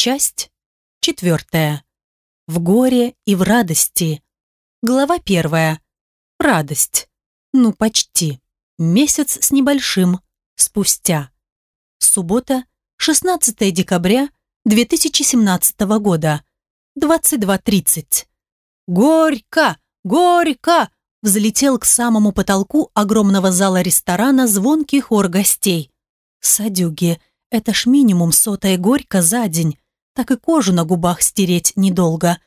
Часть четвертая. В горе и в радости. Глава первая. Радость. Ну, почти. Месяц с небольшим. Спустя. Суббота, 16 декабря 2017 года. 22.30. Горько! Горько! Взлетел к самому потолку огромного зала ресторана звонкий хор гостей. Садюги, это ж минимум сотая горько за день. Так и кожу на губах стереть недолго.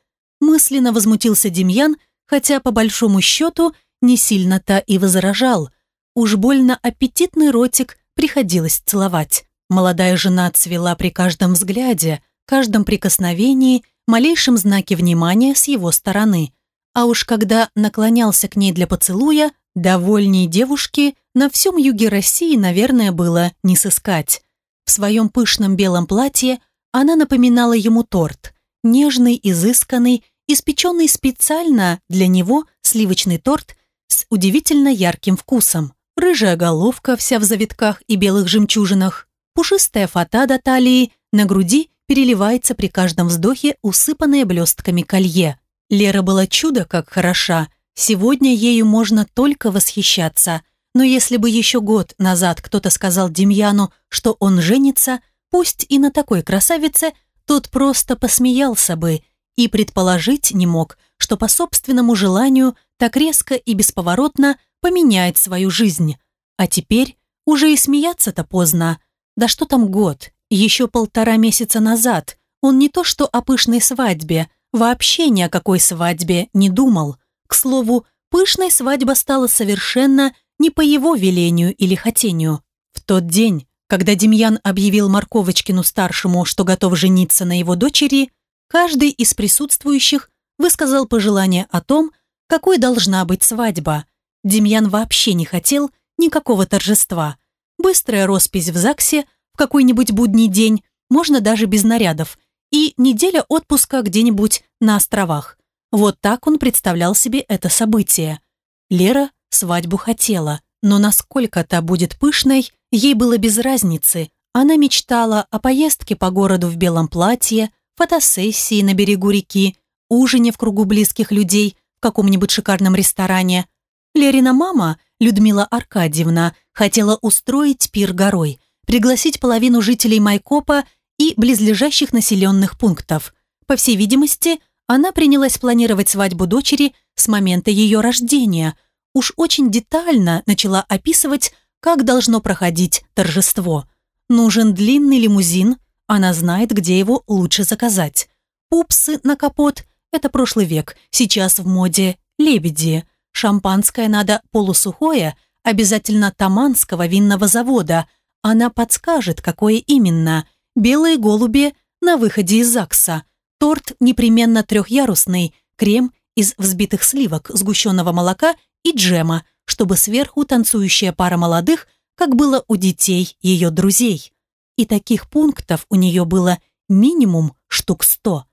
Мысленно возмутился Демьян, хотя по большому счету не сильно-то и возражал. Уж больно аппетитный ротик приходилось целовать. Молодая жена цвела при каждом взгляде, каждом прикосновении, малейшем знаке внимания с его стороны. А уж когда наклонялся к ней для поцелуя, довольней девушки на всем юге России, наверное, было не сыскать. В своем пышном белом платье она напоминала ему торт, нежный, изысканный, испеченный специально для него сливочный торт с удивительно ярким вкусом. Рыжая головка вся в завитках и белых жемчужинах, пушистая фата до талии, на груди переливается при каждом вздохе усыпанное блестками колье. Лера была чудо как хороша, сегодня ею можно только восхищаться. Но если бы еще год назад кто-то сказал Демьяну, что он женится, пусть и на такой красавице, тот просто посмеялся бы и предположить не мог, что по собственному желанию так резко и бесповоротно поменяет свою жизнь. А теперь уже и смеяться-то поздно. Да что там год, еще полтора месяца назад он не то что о пышной свадьбе, вообще ни о какой свадьбе не думал. К слову, пышной свадьба стала совершенно не по его велению или хотению. В тот день, когда Демьян объявил Марковочкину-старшему, что готов жениться на его дочери, каждый из присутствующих высказал пожелание о том, какой должна быть свадьба. Демьян вообще не хотел никакого торжества. Быстрая роспись в ЗАГСе в какой-нибудь будний день, можно даже без нарядов, и неделя отпуска где-нибудь на островах. Вот так он представлял себе это событие. Лера Свадьбу хотела, но насколько та будет пышной, ей было без разницы. Она мечтала о поездке по городу в белом платье, фотосессии на берегу реки, ужине в кругу близких людей в каком-нибудь шикарном ресторане. Лерина мама, Людмила Аркадьевна, хотела устроить пир горой, пригласить половину жителей Майкопа и близлежащих населенных пунктов. По всей видимости, она принялась планировать свадьбу дочери с момента ее рождения – уж очень детально начала описывать, как должно проходить торжество. Нужен длинный лимузин, она знает, где его лучше заказать. Пупсы на капот – это прошлый век, сейчас в моде лебеди. Шампанское надо полусухое, обязательно Таманского винного завода. Она подскажет, какое именно. Белые голуби на выходе из ЗАГСа. Торт непременно трехярусный, крем из взбитых сливок, сгущенного молока и джема, чтобы сверху танцующая пара молодых, как было у детей ее друзей. И таких пунктов у нее было минимум штук сто.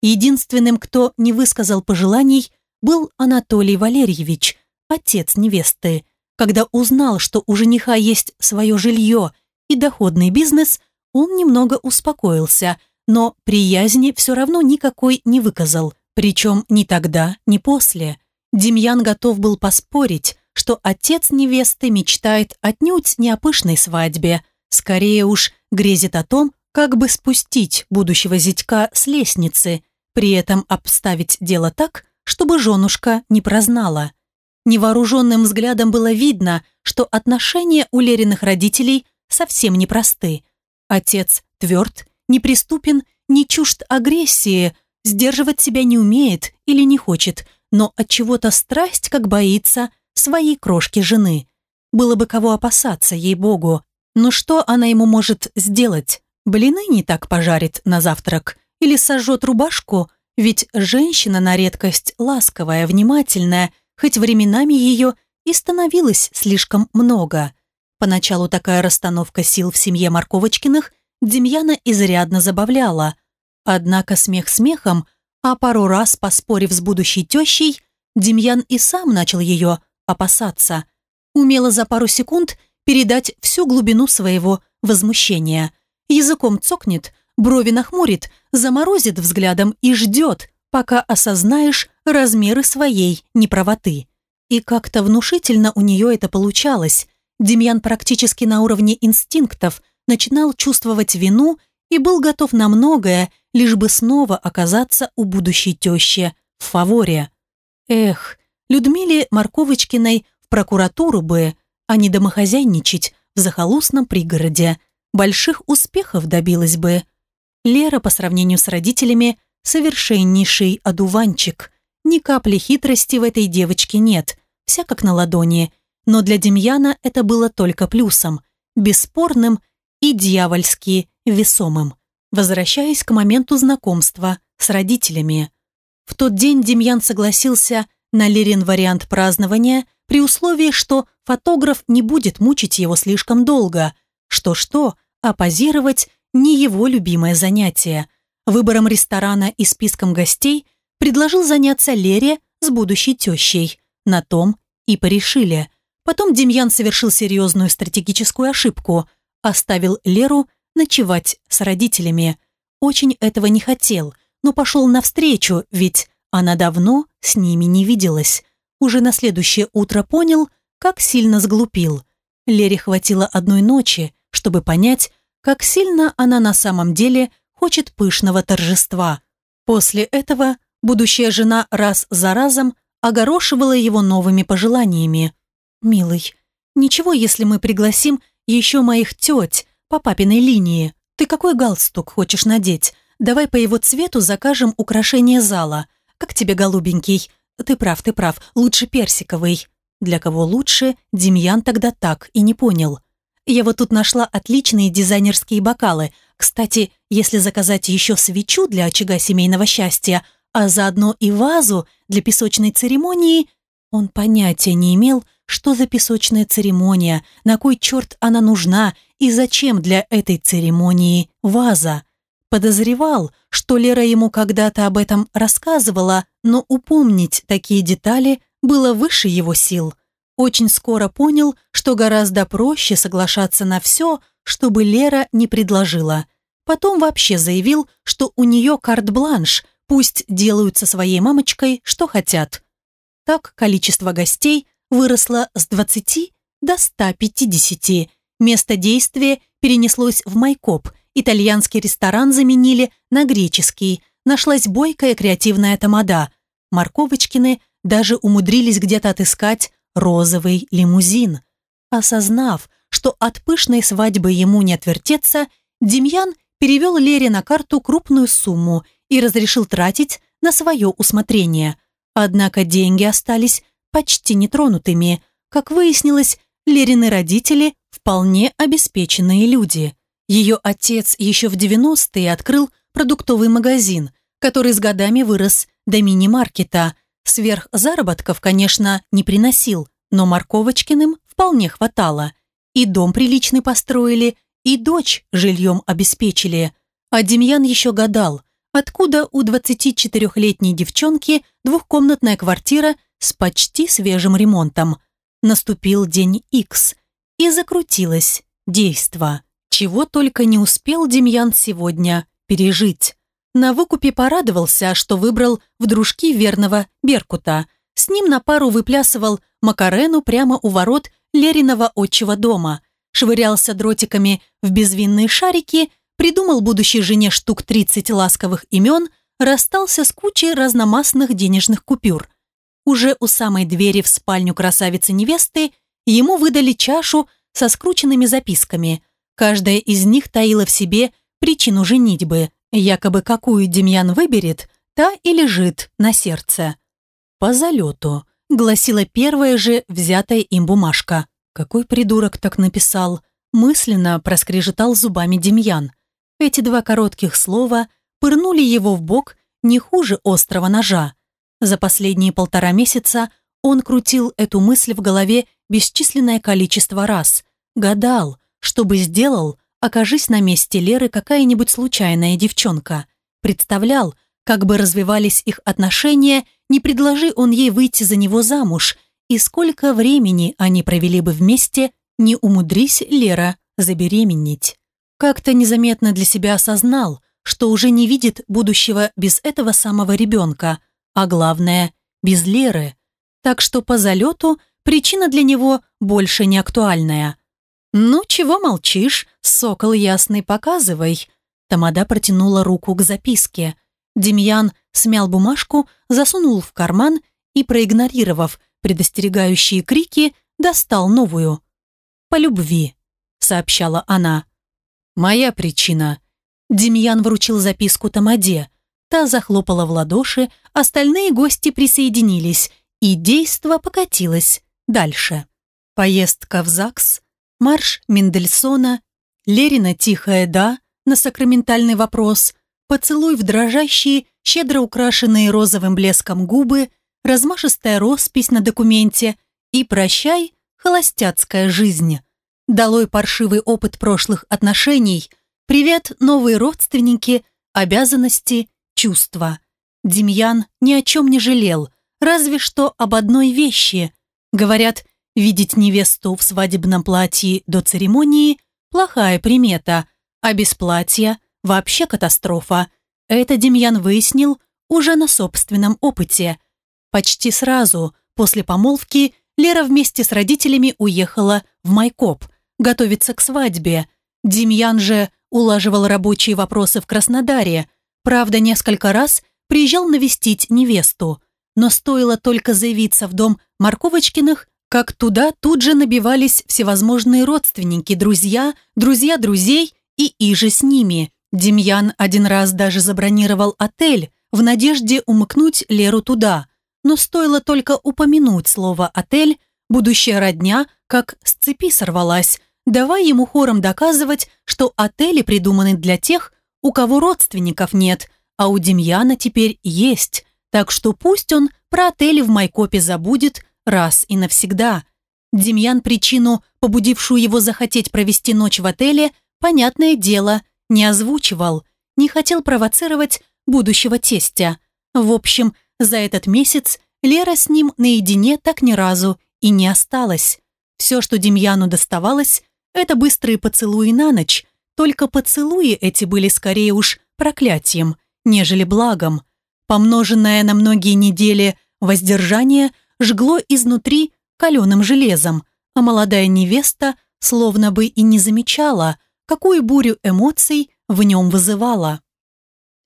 Единственным, кто не высказал пожеланий, был Анатолий Валерьевич, отец невесты. Когда узнал, что у жениха есть свое жилье и доходный бизнес, он немного успокоился, но приязни все равно никакой не выказал, причем ни тогда, ни после. Демьян готов был поспорить, что отец невесты мечтает отнюдь не о пышной свадьбе, скорее уж грезит о том, как бы спустить будущего зятька с лестницы, при этом обставить дело так, чтобы женушка не прознала. Невооруженным взглядом было видно, что отношения у Лериных родителей совсем непросты. Отец тверд, неприступен, не чужд агрессии, сдерживать себя не умеет или не хочет – но от чего то страсть как боится своей крошки жены. Было бы кого опасаться, ей-богу. Но что она ему может сделать? Блины не так пожарит на завтрак? Или сожжет рубашку? Ведь женщина на редкость ласковая, внимательная, хоть временами ее и становилось слишком много. Поначалу такая расстановка сил в семье Марковочкиных Демьяна изрядно забавляла. Однако смех смехом, а пару раз, поспорив с будущей тещей, Демьян и сам начал ее опасаться. Умело за пару секунд передать всю глубину своего возмущения. Языком цокнет, брови нахмурит, заморозит взглядом и ждет, пока осознаешь размеры своей неправоты. И как-то внушительно у нее это получалось. Демьян практически на уровне инстинктов начинал чувствовать вину и был готов на многое, лишь бы снова оказаться у будущей тещи в фаворе. Эх, Людмиле Марковочкиной в прокуратуру бы, а не домохозяйничать в захолустном пригороде. Больших успехов добилась бы. Лера по сравнению с родителями совершеннейший одуванчик. Ни капли хитрости в этой девочке нет, вся как на ладони. Но для Демьяна это было только плюсом, бесспорным и дьявольски весомым. Возвращаясь к моменту знакомства с родителями. В тот день Демьян согласился на Лерин вариант празднования при условии, что фотограф не будет мучить его слишком долго. Что-что, а позировать не его любимое занятие. Выбором ресторана и списком гостей предложил заняться Лере с будущей тещей. На том и порешили. Потом Демьян совершил серьезную стратегическую ошибку. Оставил Леру ночевать с родителями. Очень этого не хотел, но пошел навстречу, ведь она давно с ними не виделась. Уже на следующее утро понял, как сильно сглупил. Лере хватило одной ночи, чтобы понять, как сильно она на самом деле хочет пышного торжества. После этого будущая жена раз за разом огорошивала его новыми пожеланиями. «Милый, ничего, если мы пригласим еще моих теть по папиной линии. Ты какой галстук хочешь надеть? Давай по его цвету закажем украшение зала. Как тебе, голубенький? Ты прав, ты прав, лучше персиковый». Для кого лучше, Демьян тогда так и не понял. Я вот тут нашла отличные дизайнерские бокалы. Кстати, если заказать еще свечу для очага семейного счастья, а заодно и вазу для песочной церемонии, он понятия не имел, что за песочная церемония, на кой черт она нужна и зачем для этой церемонии ваза. Подозревал, что Лера ему когда-то об этом рассказывала, но упомнить такие детали было выше его сил. Очень скоро понял, что гораздо проще соглашаться на все, чтобы Лера не предложила. Потом вообще заявил, что у нее карт-бланш, пусть делают со своей мамочкой, что хотят. Так количество гостей выросло с 20 до 150. Место действия перенеслось в Майкоп – Итальянский ресторан заменили на греческий. Нашлась бойкая креативная тамада. Марковочкины даже умудрились где-то отыскать розовый лимузин. Осознав, что от пышной свадьбы ему не отвертеться, Демьян перевел Лере на карту крупную сумму и разрешил тратить на свое усмотрение. Однако деньги остались почти нетронутыми. Как выяснилось, Лерины родители – вполне обеспеченные люди. Ее отец еще в 90-е открыл продуктовый магазин, который с годами вырос до мини-маркета. Сверх заработков, конечно, не приносил, но Марковочкиным вполне хватало. И дом приличный построили, и дочь жильем обеспечили. А Демьян еще гадал, откуда у 24-летней девчонки двухкомнатная квартира с почти свежим ремонтом. Наступил день Икс, и закрутилось действо. Чего только не успел Демьян сегодня пережить. На выкупе порадовался, что выбрал в дружки верного Беркута. С ним на пару выплясывал Макарену прямо у ворот Лериного отчего дома. Швырялся дротиками в безвинные шарики, придумал будущей жене штук 30 ласковых имен, расстался с кучей разномастных денежных купюр. Уже у самой двери в спальню красавицы-невесты ему выдали чашу со скрученными записками – Каждая из них таила в себе причину женитьбы, якобы какую Демьян выберет, та и лежит на сердце. «По залету», — гласила первая же взятая им бумажка. Какой придурок так написал? Мысленно проскрежетал зубами Демьян. Эти два коротких слова пырнули его в бок не хуже острого ножа. За последние полтора месяца он крутил эту мысль в голове бесчисленное количество раз. Гадал, что бы сделал, окажись на месте Леры какая-нибудь случайная девчонка. Представлял, как бы развивались их отношения, не предложи он ей выйти за него замуж, и сколько времени они провели бы вместе, не умудрись Лера забеременеть. как-то незаметно для себя осознал, что уже не видит будущего без этого самого ребенка, а главное, без Леры. Так что по залету причина для него больше не актуальная. «Ну, чего молчишь, сокол ясный, показывай». Тамада протянула руку к записке. Демьян смял бумажку, засунул в карман и, проигнорировав предостерегающие крики, достал новую. «По любви», — сообщала она. «Моя причина». Демьян вручил записку Тамаде. Та захлопала в ладоши, остальные гости присоединились, и действо покатилось дальше. Поездка в ЗАГС, марш Мендельсона, Лерина «Тихая да» на сакраментальный вопрос, поцелуй в дрожащие, щедро украшенные розовым блеском губы, размашистая роспись на документе и «Прощай, холостяцкая жизнь». Долой паршивый опыт прошлых отношений, привет, новые родственники, обязанности, чувства. Демьян ни о чем не жалел, разве что об одной вещи. Говорят, видеть невесту в свадебном платье до церемонии – плохая примета, а без платья – вообще катастрофа. Это Демьян выяснил уже на собственном опыте. Почти сразу после помолвки Лера вместе с родителями уехала в Майкоп, готовиться к свадьбе. Демьян же улаживал рабочие вопросы в Краснодаре. Правда, несколько раз приезжал навестить невесту. Но стоило только заявиться в дом Марковочкиных, как туда тут же набивались всевозможные родственники, друзья, друзья друзей и иже с ними. Демьян один раз даже забронировал отель в надежде умыкнуть Леру туда. Но стоило только упомянуть слово «отель», будущая родня как с цепи сорвалась, давай ему хором доказывать, что отели придуманы для тех, у кого родственников нет, а у Демьяна теперь есть, так что пусть он про отели в Майкопе забудет раз и навсегда. Демьян причину, побудившую его захотеть провести ночь в отеле, понятное дело, не озвучивал, не хотел провоцировать будущего тестя. В общем, за этот месяц Лера с ним наедине так ни разу и не осталась. Все, что Демьяну доставалось, это быстрые поцелуи на ночь, только поцелуи эти были скорее уж проклятием, нежели благом. Помноженное на многие недели воздержание жгло изнутри каленым железом, а молодая невеста словно бы и не замечала, какую бурю эмоций в нем вызывала.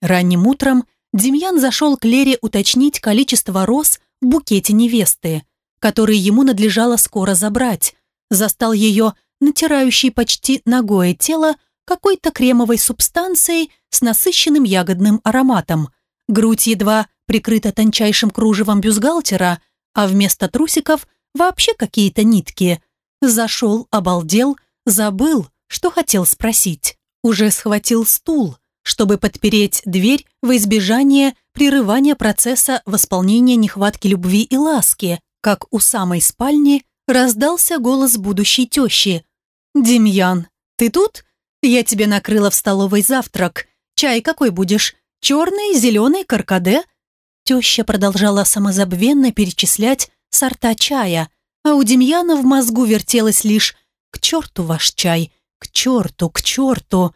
Ранним утром Демьян зашел к Лере уточнить количество роз в букете невесты, который ему надлежало скоро забрать. Застал ее натирающей почти ногое тело какой-то кремовой субстанцией с насыщенным ягодным ароматом. Грудь едва прикрыта тончайшим кружевом бюстгальтера, а вместо трусиков вообще какие-то нитки. Зашел, обалдел, забыл, что хотел спросить. Уже схватил стул, чтобы подпереть дверь в избежание прерывания процесса восполнения нехватки любви и ласки, как у самой спальни раздался голос будущей тещи. «Демьян, ты тут? Я тебе накрыла в столовой завтрак. Чай какой будешь? Черный, зеленый, каркаде?» Теща продолжала самозабвенно перечислять сорта чая, а у Демьяна в мозгу вертелось лишь «К черту ваш чай! К черту, к черту!»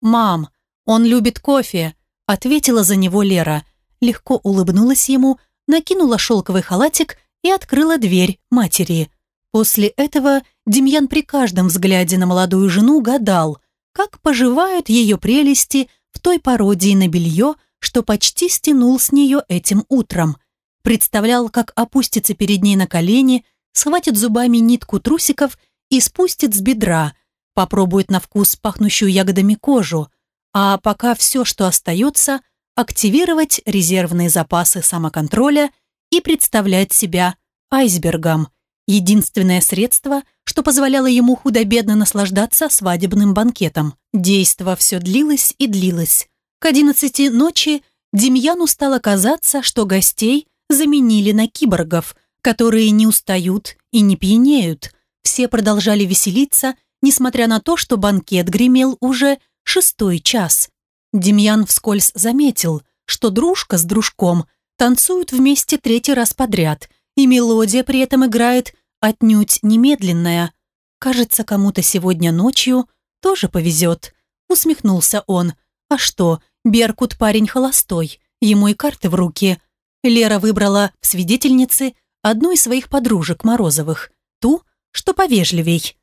«Мам, он любит кофе!» — ответила за него Лера. Легко улыбнулась ему, накинула шелковый халатик и открыла дверь матери. После этого Демьян при каждом взгляде на молодую жену гадал, как поживают ее прелести в той пародии на белье, что почти стянул с нее этим утром. Представлял, как опустится перед ней на колени, схватит зубами нитку трусиков и спустит с бедра, попробует на вкус пахнущую ягодами кожу, а пока все, что остается, активировать резервные запасы самоконтроля и представлять себя айсбергом. Единственное средство, что позволяло ему худо-бедно наслаждаться свадебным банкетом. Действо все длилось и длилось. К одиннадцати ночи Демьяну стало казаться, что гостей заменили на киборгов, которые не устают и не пьянеют. Все продолжали веселиться, несмотря на то, что банкет гремел уже шестой час. Демьян вскользь заметил, что дружка с дружком танцуют вместе третий раз подряд, и мелодия при этом играет отнюдь немедленная. Кажется, кому-то сегодня ночью тоже повезет. усмехнулся он. «А что, Беркут парень холостой, ему и карты в руки». Лера выбрала в свидетельнице одну из своих подружек Морозовых, ту, что повежливей.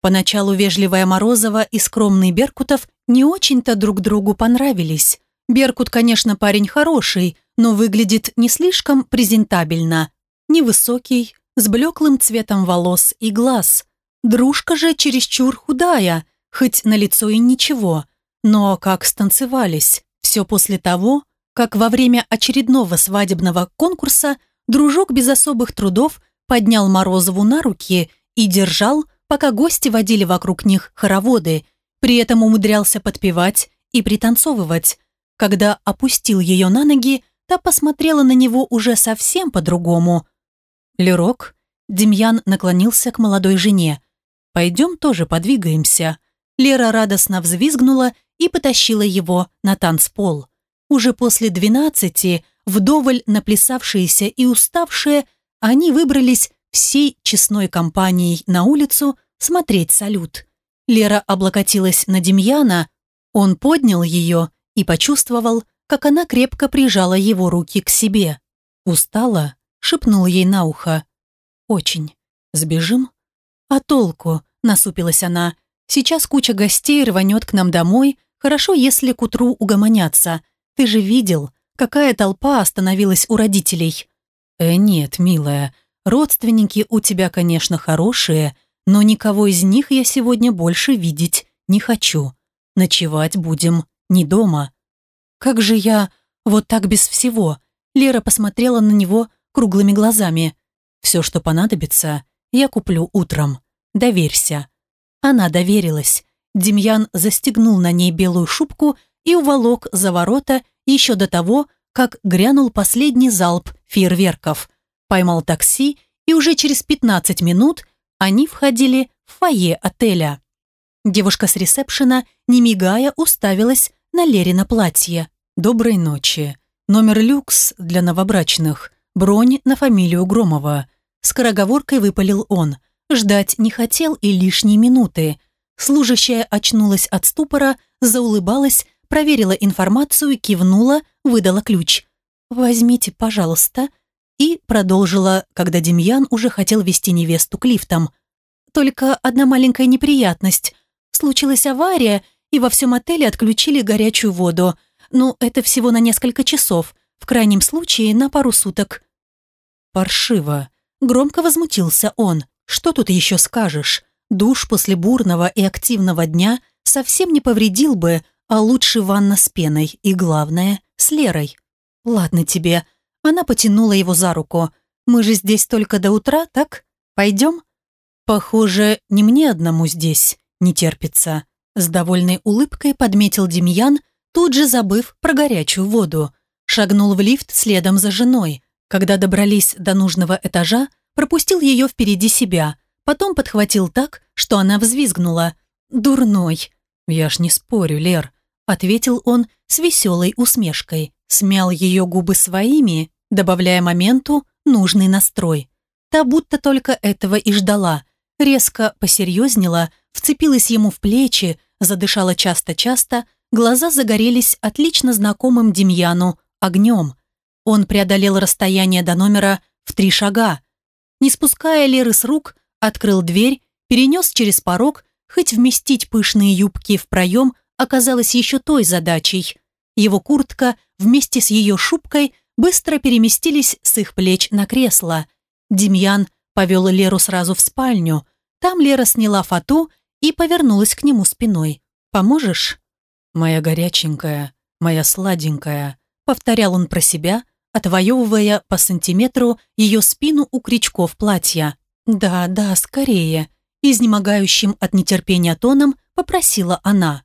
Поначалу вежливая Морозова и скромный Беркутов не очень-то друг другу понравились. Беркут, конечно, парень хороший, но выглядит не слишком презентабельно. Невысокий, с блеклым цветом волос и глаз. Дружка же чересчур худая, хоть на лицо и ничего. Но как станцевались. Все после того, как во время очередного свадебного конкурса дружок без особых трудов поднял Морозову на руки и держал, пока гости водили вокруг них хороводы, при этом умудрялся подпевать и пританцовывать. Когда опустил ее на ноги, та посмотрела на него уже совсем по-другому. «Лерок», Демьян наклонился к молодой жене. «Пойдем тоже подвигаемся». Лера радостно взвизгнула и потащила его на танцпол. Уже после двенадцати, вдоволь наплясавшиеся и уставшие, они выбрались всей честной компанией на улицу смотреть салют. Лера облокотилась на Демьяна, он поднял ее и почувствовал, как она крепко прижала его руки к себе. Устала, шепнул ей на ухо. «Очень. Сбежим?» «А толку?» – насупилась она. «Сейчас куча гостей рванет к нам домой. Хорошо, если к утру угомонятся. Ты же видел, какая толпа остановилась у родителей». «Э, нет, милая, родственники у тебя, конечно, хорошие, но никого из них я сегодня больше видеть не хочу. Ночевать будем не дома». «Как же я вот так без всего?» Лера посмотрела на него круглыми глазами. «Все, что понадобится, я куплю утром. Доверься». Она доверилась. Демьян застегнул на ней белую шубку и уволок за ворота еще до того, как грянул последний залп фейерверков. Поймал такси, и уже через 15 минут они входили в фойе отеля. Девушка с ресепшена, не мигая, уставилась на Лерина платье. «Доброй ночи. Номер люкс для новобрачных. Бронь на фамилию Громова». Скороговоркой выпалил он. Ждать не хотел и лишние минуты. Служащая очнулась от ступора, заулыбалась, проверила информацию, кивнула, выдала ключ. «Возьмите, пожалуйста», и продолжила, когда Демьян уже хотел вести невесту к лифтам. «Только одна маленькая неприятность. Случилась авария, и во всем отеле отключили горячую воду. Но это всего на несколько часов, в крайнем случае на пару суток». «Паршиво», — громко возмутился он. «Что тут еще скажешь? Душ после бурного и активного дня совсем не повредил бы, а лучше ванна с пеной и, главное, с Лерой. Ладно тебе. Она потянула его за руку. Мы же здесь только до утра, так? Пойдем? Похоже, не мне одному здесь не терпится. С довольной улыбкой подметил Демьян, тут же забыв про горячую воду. Шагнул в лифт следом за женой. Когда добрались до нужного этажа, пропустил ее впереди себя, потом подхватил так, что она взвизгнула. «Дурной!» «Я ж не спорю, Лер», ответил он с веселой усмешкой, смял ее губы своими, добавляя моменту нужный настрой. Та будто только этого и ждала, резко посерьезнела, вцепилась ему в плечи, задышала часто-часто, глаза загорелись отлично знакомым Демьяну огнем. Он преодолел расстояние до номера в три шага. Не спуская Леры с рук, открыл дверь, перенес через порог, хоть вместить пышные юбки в проем оказалось еще той задачей. Его куртка вместе с ее шубкой быстро переместились с их плеч на кресло. Демьян повел Леру сразу в спальню. Там Лера сняла фату и повернулась к нему спиной. «Поможешь?» «Моя горяченькая, моя сладенькая», повторял он про себя, отвоевывая по сантиметру ее спину у крючков платья. «Да, да, скорее», изнемогающим от нетерпения тоном попросила она.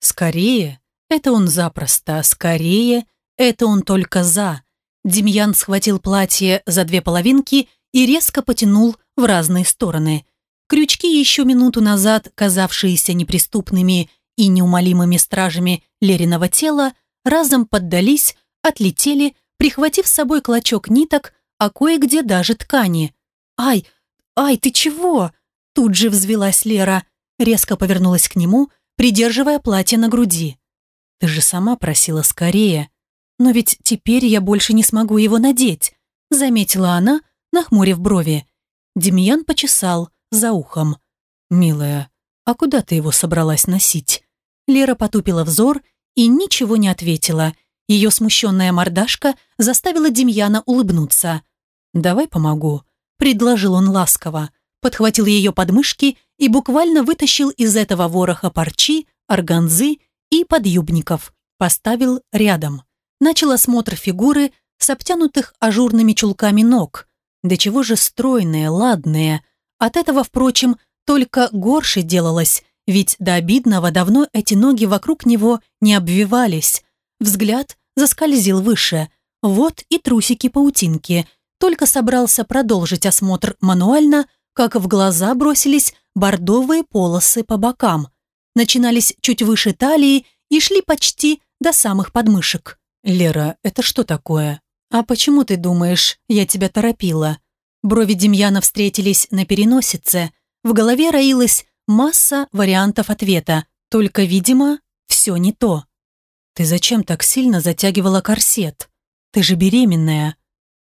«Скорее?» Это он запросто, скорее, это он только за. Демьян схватил платье за две половинки и резко потянул в разные стороны. Крючки, еще минуту назад казавшиеся неприступными и неумолимыми стражами Лериного тела, разом поддались, отлетели, прихватив с собой клочок ниток, а кое-где даже ткани. «Ай, ай, ты чего?» Тут же взвелась Лера, резко повернулась к нему, придерживая платье на груди. «Ты же сама просила скорее. Но ведь теперь я больше не смогу его надеть», заметила она, нахмурив брови. Демьян почесал за ухом. «Милая, а куда ты его собралась носить?» Лера потупила взор и ничего не ответила. Ее смущенная мордашка заставила Демьяна улыбнуться. «Давай помогу», — предложил он ласково, подхватил ее подмышки и буквально вытащил из этого вороха парчи, органзы и подъюбников, поставил рядом. Начал осмотр фигуры с обтянутых ажурными чулками ног. Да чего же стройные, ладные. От этого, впрочем, только горше делалось, ведь до обидного давно эти ноги вокруг него не обвивались. Взгляд заскользил выше. Вот и трусики-паутинки. Только собрался продолжить осмотр мануально, как в глаза бросились бордовые полосы по бокам – начинались чуть выше талии и шли почти до самых подмышек. «Лера, это что такое? А почему ты думаешь, я тебя торопила?» Брови Демьяна встретились на переносице. В голове роилась масса вариантов ответа, только, видимо, все не то. «Ты зачем так сильно затягивала корсет? Ты же беременная».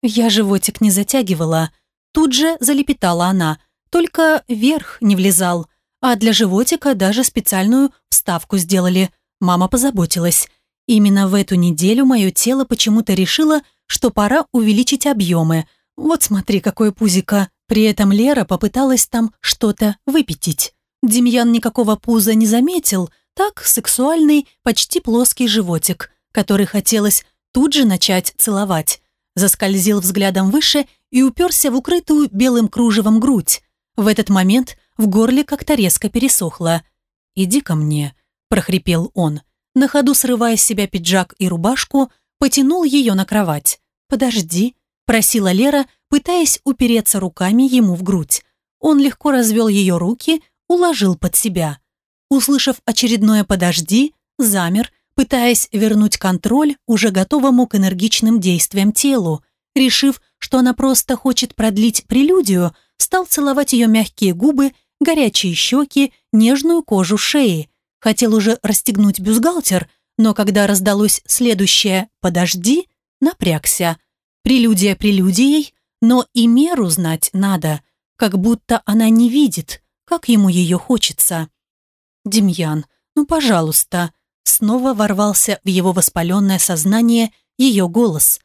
«Я животик не затягивала», тут же залепетала она, только верх не влезал – а для животика даже специальную вставку сделали. Мама позаботилась. Именно в эту неделю мое тело почему-то решило, что пора увеличить объемы. Вот смотри, какое пузико. При этом Лера попыталась там что-то выпятить. Демьян никакого пуза не заметил, так сексуальный, почти плоский животик, который хотелось тут же начать целовать. Заскользил взглядом выше и уперся в укрытую белым кружевом грудь. В этот момент в горле как-то резко пересохло. «Иди ко мне», – прохрипел он. На ходу срывая с себя пиджак и рубашку, потянул ее на кровать. «Подожди», – просила Лера, пытаясь упереться руками ему в грудь. Он легко развел ее руки, уложил под себя. Услышав очередное «подожди», замер, пытаясь вернуть контроль уже готовому к энергичным действиям телу. Решив, что она просто хочет продлить прелюдию, стал целовать ее мягкие губы горячие щеки, нежную кожу шеи. Хотел уже расстегнуть бюстгальтер, но когда раздалось следующее «подожди», напрягся. Прелюдия прелюдией, но и меру знать надо, как будто она не видит, как ему ее хочется. «Демьян, ну, пожалуйста», снова ворвался в его воспаленное сознание ее голос.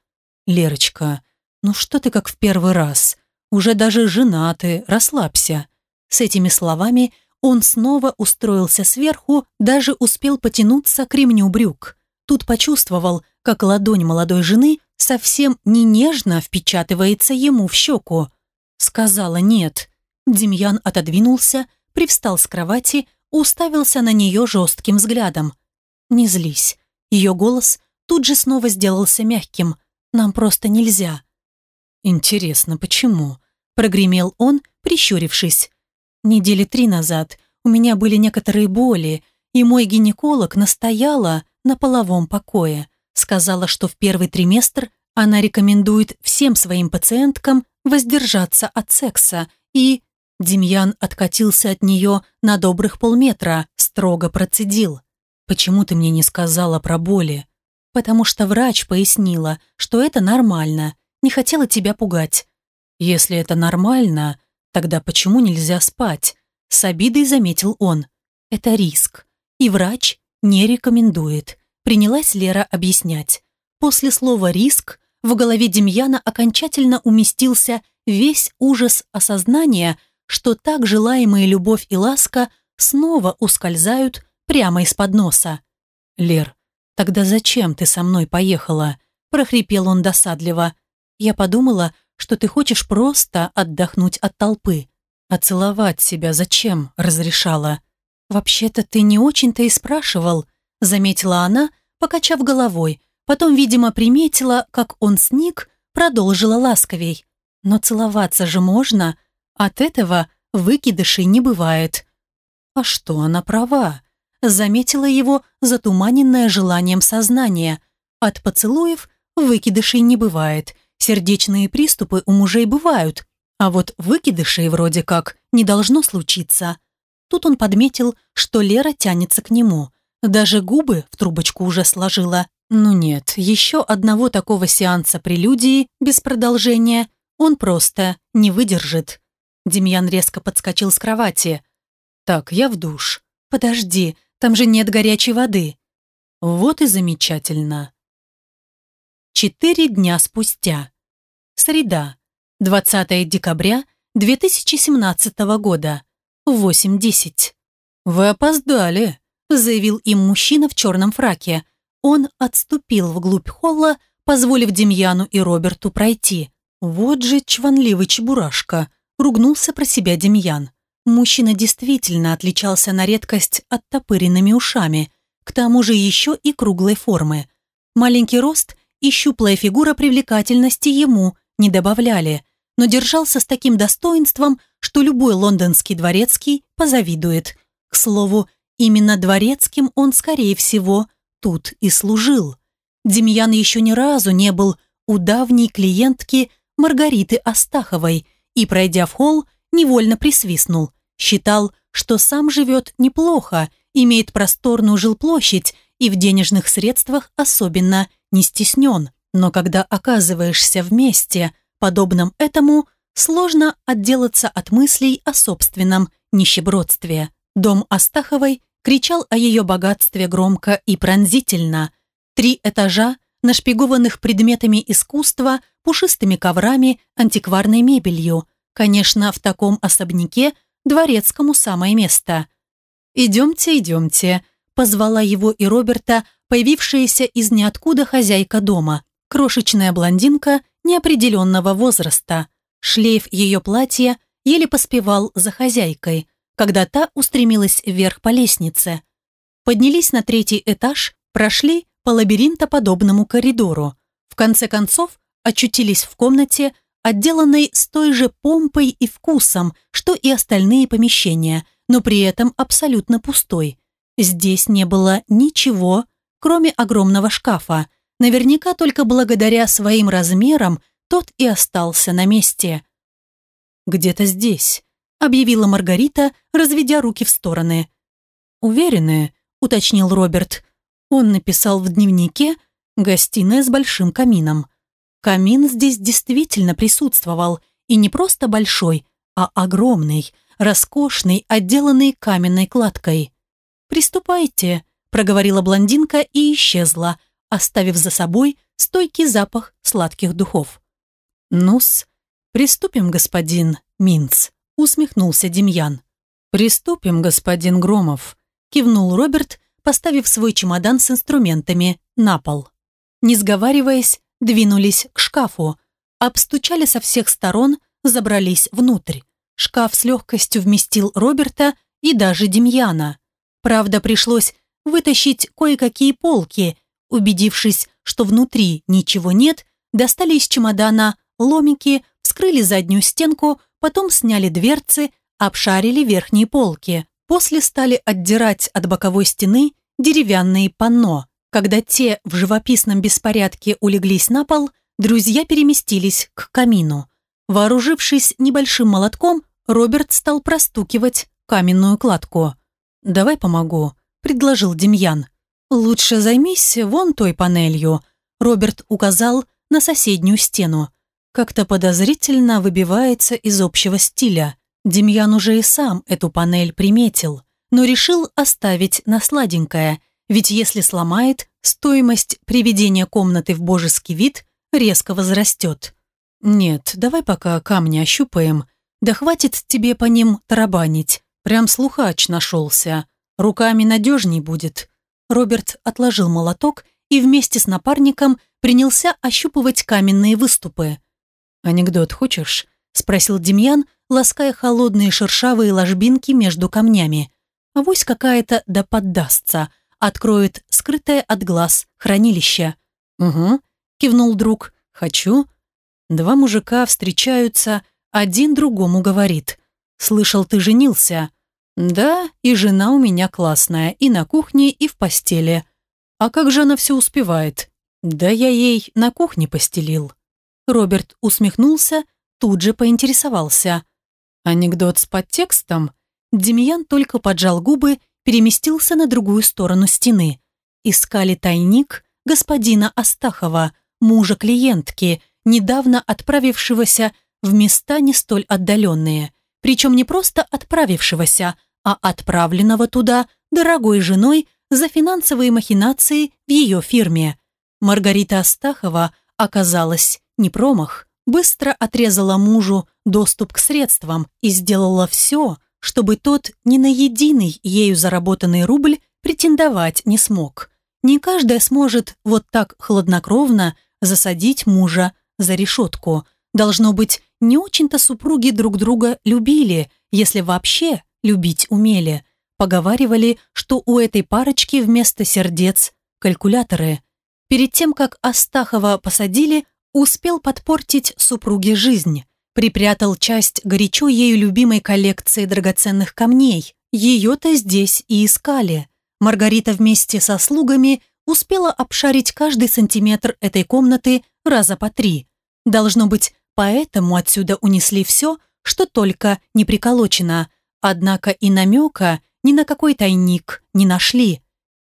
«Лерочка, ну что ты как в первый раз? Уже даже женаты, расслабься». С этими словами он снова устроился сверху, даже успел потянуться к ремню брюк. Тут почувствовал, как ладонь молодой жены совсем не нежно впечатывается ему в щеку. Сказала «нет». Демьян отодвинулся, привстал с кровати, уставился на нее жестким взглядом. «Не злись». Ее голос тут же снова сделался мягким. «Нам просто нельзя». «Интересно, почему?» Прогремел он, прищурившись. Недели три назад у меня были некоторые боли, и мой гинеколог настояла на половом покое. Сказала, что в первый триместр она рекомендует всем своим пациенткам воздержаться от секса, и... Демьян откатился от нее на добрых полметра, строго процедил. «Почему ты мне не сказала про боли?» «Потому что врач пояснила, что это нормально, не хотела тебя пугать». «Если это нормально, Тогда почему нельзя спать? С обидой заметил он. Это риск. И врач не рекомендует. Принялась Лера объяснять. После слова «риск» в голове Демьяна окончательно уместился весь ужас осознания, что так желаемые любовь и ласка снова ускользают прямо из-под носа. «Лер, тогда зачем ты со мной поехала?» – прохрипел он досадливо. Я подумала, что ты хочешь просто отдохнуть от толпы. А целовать себя зачем разрешала? Вообще-то ты не очень-то и спрашивал, заметила она, покачав головой. Потом, видимо, приметила, как он сник, продолжила ласковей. Но целоваться же можно, от этого выкидышей не бывает. А что, она права. Заметила его затуманенное желанием сознания. От поцелуев выкидышей не бывает – Сердечные приступы у мужей бывают, а вот выкидышей вроде как не должно случиться. тут он подметил, что Лера тянется к нему. Даже губы в трубочку уже сложила. Ну нет, еще одного такого сеанса прелюдии без продолжения он просто не выдержит. Демьян резко подскочил с кровати. «Так, я в душ». «Подожди, там же нет горячей воды». «Вот и замечательно». Четыре дня спустя. Среда, 20 декабря 2017 года, 8.10. «Вы опоздали», — заявил им мужчина в черном фраке. Он отступил вглубь холла, позволив Демьяну и Роберту пройти. «Вот же чванливый чебурашка», — ругнулся про себя Демьян. Мужчина действительно отличался на редкость оттопыренными ушами, к тому же еще и круглой формы. Маленький рост и щуплая фигура привлекательности ему не добавляли, но держался с таким достоинством, что любой лондонский дворецкий позавидует. К слову, именно дворецким он, скорее всего, тут и служил. Демьян еще ни разу не был у давней клиентки Маргариты Астаховой и, пройдя в холл, невольно присвистнул. Считал, что сам живет неплохо, имеет просторную жилплощадь и в денежных средствах особенно не стеснен. Но когда оказываешься вместе, подобном этому, сложно отделаться от мыслей о собственном нищебродстве. Дом Астаховой кричал о ее богатстве громко и пронзительно. Три этажа, нашпигованных предметами искусства, пушистыми коврами, антикварной мебелью. Конечно, в таком особняке дворецкому самое место. «Идемте, идемте», – позвала его и Роберта, появившаяся из ниоткуда хозяйка дома. Крошечная блондинка неопределенного возраста. Шлейф ее платья еле поспевал за хозяйкой, когда та устремилась вверх по лестнице. Поднялись на третий этаж, прошли по лабиринтоподобному коридору. В конце концов, очутились в комнате, отделанной с той же помпой и вкусом, что и остальные помещения, но при этом абсолютно пустой. Здесь не было ничего, кроме огромного шкафа. Наверняка только благодаря своим размерам тот и остался на месте. «Где-то здесь», — объявила Маргарита, разведя руки в стороны. «Уверены?» — уточнил Роберт. Он написал в дневнике «Гостиная с большим камином». Камин здесь действительно присутствовал, и не просто большой, а огромный, роскошный, отделанный каменной кладкой. «Приступайте», — проговорила блондинка и исчезла, оставив за собой стойкий запах сладких духов. «Ну-с, приступим, господин Минц», — усмехнулся Демьян. «Приступим, господин Громов», — кивнул Роберт, поставив свой чемодан с инструментами на пол. Не сговариваясь, двинулись к шкафу, обстучали со всех сторон, забрались внутрь. Шкаф с легкостью вместил Роберта и даже Демьяна. Правда, пришлось вытащить кое-какие полки. Убедившись, что внутри ничего нет, достали из чемодана ломики, вскрыли заднюю стенку, потом сняли дверцы, обшарили верхние полки. После стали отдирать от боковой стены деревянные панно. Когда те в живописном беспорядке улеглись на пол, друзья переместились к камину. Вооружившись небольшим молотком, Роберт стал простукивать каменную кладку. «Давай помогу», — предложил Демьян. «Лучше займись вон той панелью», — Роберт указал на соседнюю стену. Как-то подозрительно выбивается из общего стиля. Демьян уже и сам эту панель приметил, но решил оставить на сладенькое — ведь если сломает, стоимость приведения комнаты в божеский вид резко возрастет. Нет, давай пока камни ощупаем. Да хватит тебе по ним тарабанить. Прям слухач нашелся. Руками надежней будет. Роберт отложил молоток и вместе с напарником принялся ощупывать каменные выступы. «Анекдот хочешь?» – спросил Демьян, лаская холодные шершавые ложбинки между камнями. «Авось какая-то да поддастся», – откроет скрытое от глаз хранилище. «Угу», — кивнул друг, — «хочу». Два мужика встречаются, один другому говорит. «Слышал, ты женился?» «Да, и жена у меня классная, и на кухне, и в постели». «А как же она все успевает?» «Да я ей на кухне постелил». Роберт усмехнулся, тут же поинтересовался. «Анекдот с подтекстом?» Демьян только поджал губы, переместился на другую сторону стены. Искали тайник господина Астахова, мужа клиентки, недавно отправившегося в места не столь отдаленные. Причем не просто отправившегося, а отправленного туда дорогой женой за финансовые махинации в ее фирме. Маргарита Астахова оказалась не промах, быстро отрезала мужу доступ к средствам и сделала все, чтобы тот ни на единый ею заработанный рубль претендовать не смог. Не каждая сможет вот так хладнокровно засадить мужа за решетку. Должно быть, не очень-то супруги друг друга любили, если вообще любить умели. Поговаривали, что у этой парочки вместо сердец калькуляторы. Перед тем, как Астахова посадили, успел подпортить супруге жизнь припрятал часть горячо ею любимой коллекции драгоценных камней. Ее-то здесь и искали. Маргарита вместе со слугами успела обшарить каждый сантиметр этой комнаты раза по три. Должно быть, поэтому отсюда унесли все, что только не приколочено. Однако и намека ни на какой тайник не нашли.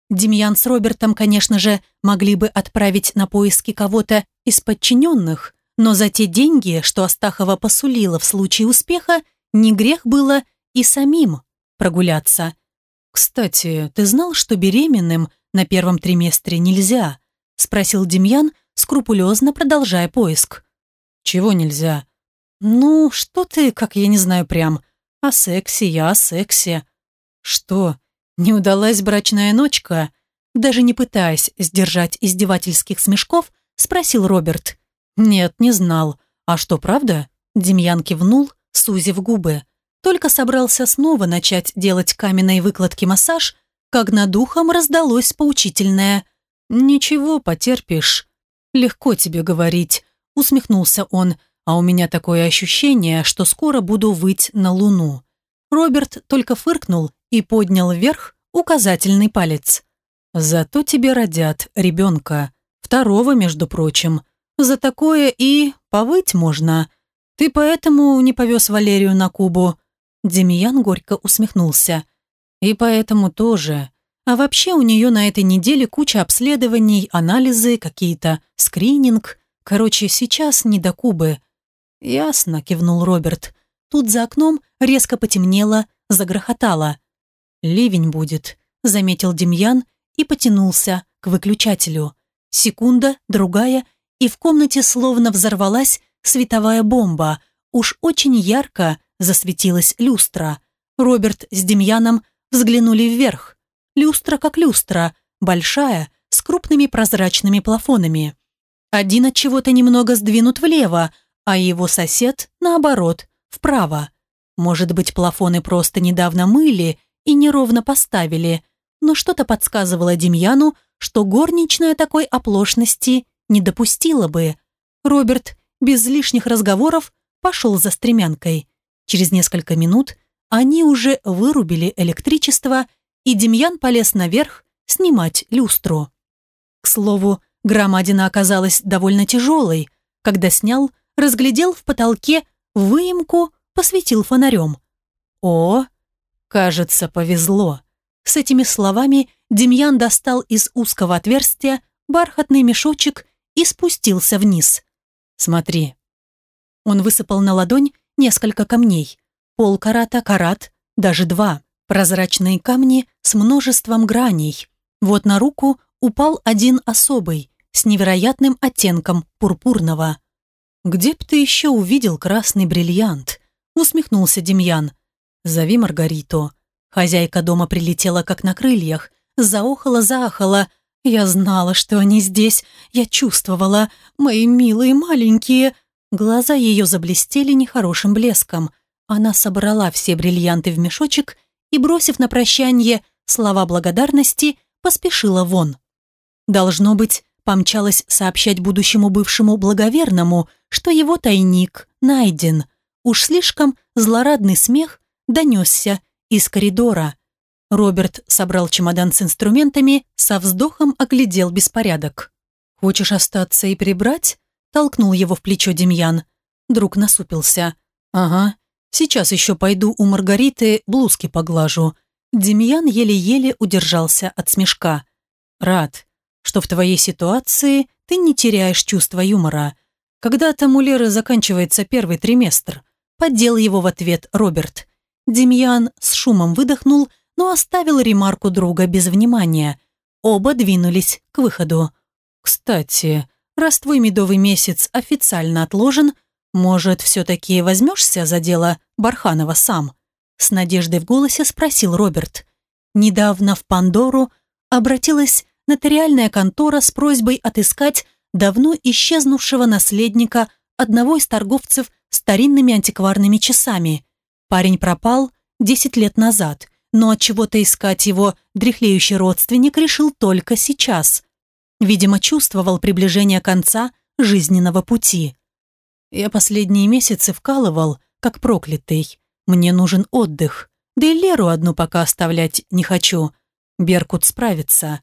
Демьян с Робертом, конечно же, могли бы отправить на поиски кого-то из подчиненных, но за те деньги, что Астахова посулила в случае успеха, не грех было и самим прогуляться. «Кстати, ты знал, что беременным на первом триместре нельзя?» – спросил Демьян, скрупулезно продолжая поиск. «Чего нельзя?» «Ну, что ты, как я не знаю прям. О сексе я, о сексе». «Что, не удалась брачная ночка?» Даже не пытаясь сдержать издевательских смешков, спросил Роберт. «Нет, не знал. А что, правда?» Демьян кивнул, сузив губы. Только собрался снова начать делать каменной выкладки массаж, как над ухом раздалось поучительное «Ничего, потерпишь». «Легко тебе говорить», — усмехнулся он, «а у меня такое ощущение, что скоро буду выть на луну». Роберт только фыркнул и поднял вверх указательный палец. «Зато тебе родят ребенка. Второго, между прочим. За такое и повыть можно. Ты поэтому не повез Валерию на Кубу?» Демьян горько усмехнулся. «И поэтому тоже. А вообще у нее на этой неделе куча обследований, анализы, какие-то скрининг. Короче, сейчас не до Кубы». «Ясно», — кивнул Роберт. Тут за окном резко потемнело, загрохотало. «Ливень будет», — заметил Демьян и потянулся к выключателю. Секунда, другая — и в комнате словно взорвалась световая бомба. Уж очень ярко засветилась люстра. Роберт с Демьяном взглянули вверх. Люстра как люстра, большая, с крупными прозрачными плафонами. Один от чего-то немного сдвинут влево, а его сосед, наоборот, вправо. Может быть, плафоны просто недавно мыли и неровно поставили, но что-то подсказывало Демьяну, что горничная такой оплошности не допустила бы. Роберт без лишних разговоров пошел за стремянкой. Через несколько минут они уже вырубили электричество, и Демьян полез наверх снимать люстру. К слову, громадина оказалась довольно тяжелой. Когда снял, разглядел в потолке выемку, посветил фонарем. «О, кажется, повезло». С этими словами Демьян достал из узкого отверстия бархатный мешочек и спустился вниз. «Смотри». Он высыпал на ладонь несколько камней. Пол карата, карат, даже два. Прозрачные камни с множеством граней. Вот на руку упал один особый, с невероятным оттенком пурпурного. «Где б ты еще увидел красный бриллиант?» усмехнулся Демьян. «Зови Маргариту». Хозяйка дома прилетела как на крыльях, заохала-заахала, я знала, что они здесь. Я чувствовала. Мои милые маленькие. Глаза ее заблестели нехорошим блеском. Она собрала все бриллианты в мешочек и, бросив на прощание слова благодарности, поспешила вон. Должно быть, помчалась сообщать будущему бывшему благоверному, что его тайник найден. Уж слишком злорадный смех донесся из коридора. Роберт собрал чемодан с инструментами, со вздохом оглядел беспорядок. «Хочешь остаться и прибрать?» – толкнул его в плечо Демьян. Друг насупился. «Ага, Сейчас еще пойду у Маргариты блузки поглажу». Демьян еле-еле удержался от смешка. «Рад, что в твоей ситуации ты не теряешь чувства юмора. Когда там у Леры заканчивается первый триместр?» Поддел его в ответ Роберт. Демьян с шумом выдохнул, но оставил ремарку друга без внимания. Оба двинулись к выходу. «Кстати, раз твой медовый месяц официально отложен, может, все-таки возьмешься за дело Барханова сам?» С надеждой в голосе спросил Роберт. Недавно в Пандору обратилась нотариальная контора с просьбой отыскать давно исчезнувшего наследника одного из торговцев старинными антикварными часами. Парень пропал 10 лет назад, но от чего-то искать его дряхлеющий родственник решил только сейчас. Видимо, чувствовал приближение конца жизненного пути. Я последние месяцы вкалывал, как проклятый. Мне нужен отдых. Да и Леру одну пока оставлять не хочу. Беркут справится.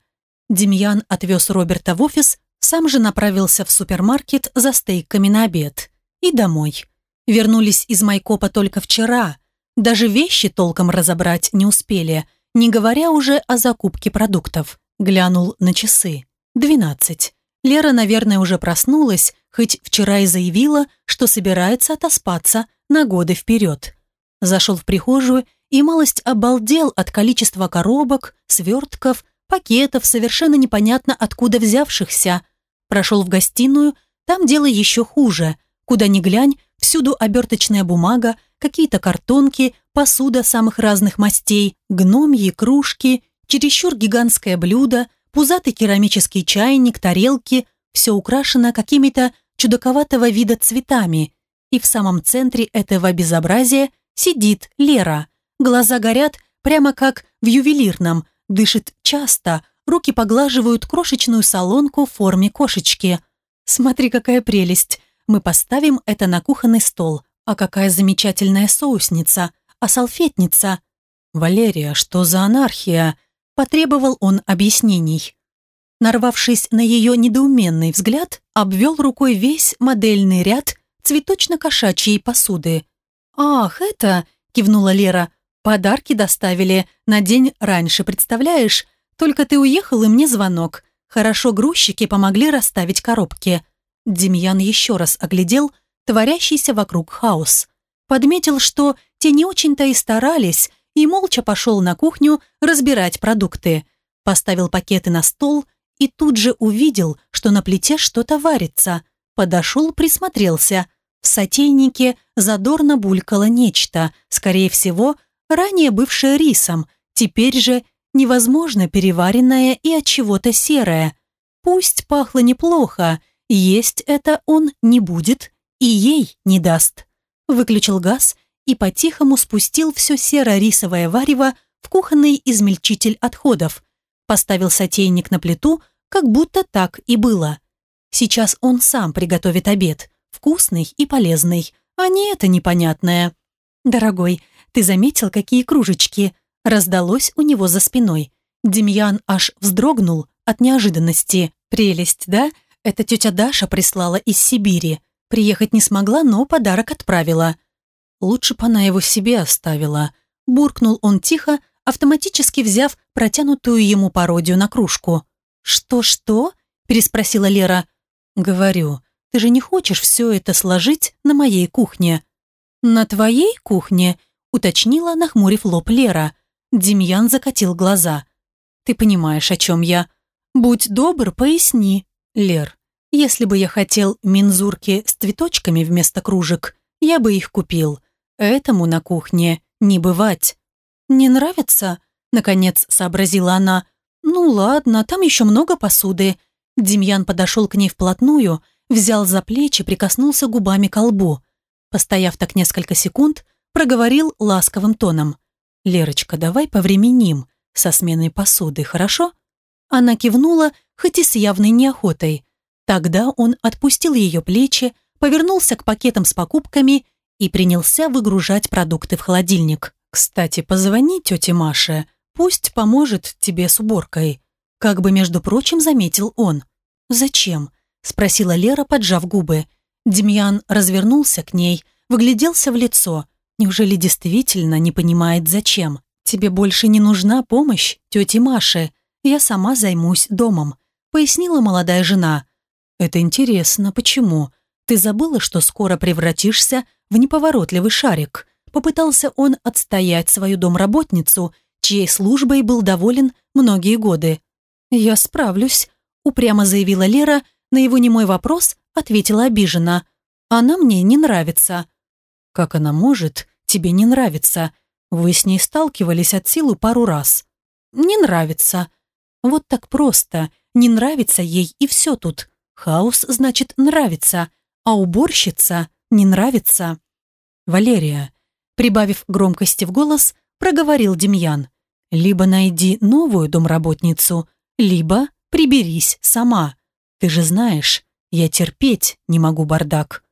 Демьян отвез Роберта в офис, сам же направился в супермаркет за стейками на обед. И домой. Вернулись из Майкопа только вчера. Даже вещи толком разобрать не успели, не говоря уже о закупке продуктов. Глянул на часы. Двенадцать. Лера, наверное, уже проснулась, хоть вчера и заявила, что собирается отоспаться на годы вперед. Зашел в прихожую и малость обалдел от количества коробок, свертков, пакетов, совершенно непонятно откуда взявшихся. Прошел в гостиную, там дело еще хуже. Куда ни глянь, всюду оберточная бумага, какие-то картонки, посуда самых разных мастей, гномьи, кружки, чересчур гигантское блюдо, пузатый керамический чайник, тарелки, все украшено какими-то чудаковатого вида цветами. И в самом центре этого безобразия сидит Лера. Глаза горят прямо как в ювелирном, дышит часто, руки поглаживают крошечную солонку в форме кошечки. Смотри, какая прелесть. Мы поставим это на кухонный стол. А какая замечательная соусница, а салфетница. Валерия, что за анархия? Потребовал он объяснений. Нарвавшись на ее недоуменный взгляд, обвел рукой весь модельный ряд цветочно-кошачьей посуды. «Ах, это...» — кивнула Лера. «Подарки доставили на день раньше, представляешь? Только ты уехал, и мне звонок. Хорошо грузчики помогли расставить коробки». Демьян еще раз оглядел творящийся вокруг хаос. Подметил, что те не очень-то и старались, и молча пошел на кухню разбирать продукты. Поставил пакеты на стол и тут же увидел, что на плите что-то варится. Подошел, присмотрелся. В сотейнике задорно булькало нечто, скорее всего, ранее бывшее рисом, теперь же невозможно переваренное и от чего-то серое. Пусть пахло неплохо, есть это он не будет и ей не даст. Выключил газ и по-тихому спустил все серо-рисовое варево в кухонный измельчитель отходов. Поставил сотейник на плиту, как будто так и было. Сейчас он сам приготовит обед, вкусный и полезный, а не это непонятное. «Дорогой, ты заметил, какие кружечки?» раздалось у него за спиной. Демьян аж вздрогнул от неожиданности. «Прелесть, да? Это тетя Даша прислала из Сибири. Приехать не смогла, но подарок отправила. Лучше бы она его себе оставила. Буркнул он тихо, автоматически взяв протянутую ему пародию на кружку. «Что-что?» – переспросила Лера. «Говорю, ты же не хочешь все это сложить на моей кухне?» «На твоей кухне?» – уточнила, нахмурив лоб Лера. Демьян закатил глаза. «Ты понимаешь, о чем я. Будь добр, поясни, Лер. Если бы я хотел мензурки с цветочками вместо кружек, я бы их купил. Этому на кухне не бывать. «Не нравится?» – наконец сообразила она. «Ну ладно, там еще много посуды». Демьян подошел к ней вплотную, взял за плечи, прикоснулся губами к лбу. Постояв так несколько секунд, проговорил ласковым тоном. «Лерочка, давай повременим со сменой посуды, хорошо?» Она кивнула, хоть и с явной неохотой. Тогда он отпустил ее плечи, повернулся к пакетам с покупками и принялся выгружать продукты в холодильник. «Кстати, позвони тете Маше, пусть поможет тебе с уборкой», как бы, между прочим, заметил он. «Зачем?» – спросила Лера, поджав губы. Демьян развернулся к ней, выгляделся в лицо. Неужели действительно не понимает, зачем? Тебе больше не нужна помощь тети Маши. Я сама займусь домом», — пояснила молодая жена. «Это интересно, почему? Ты забыла, что скоро превратишься в неповоротливый шарик?» Попытался он отстоять свою домработницу, чьей службой был доволен многие годы. «Я справлюсь», — упрямо заявила Лера, на его немой вопрос ответила обиженно. «Она мне не нравится». «Как она может тебе не нравиться? Вы с ней сталкивались от силы пару раз». «Не нравится». Вот так просто. Не нравится ей и все тут. Хаос значит нравится, а уборщица не нравится. «Валерия», прибавив громкости в голос, проговорил Демьян. «Либо найди новую домработницу, либо приберись сама. Ты же знаешь, я терпеть не могу бардак».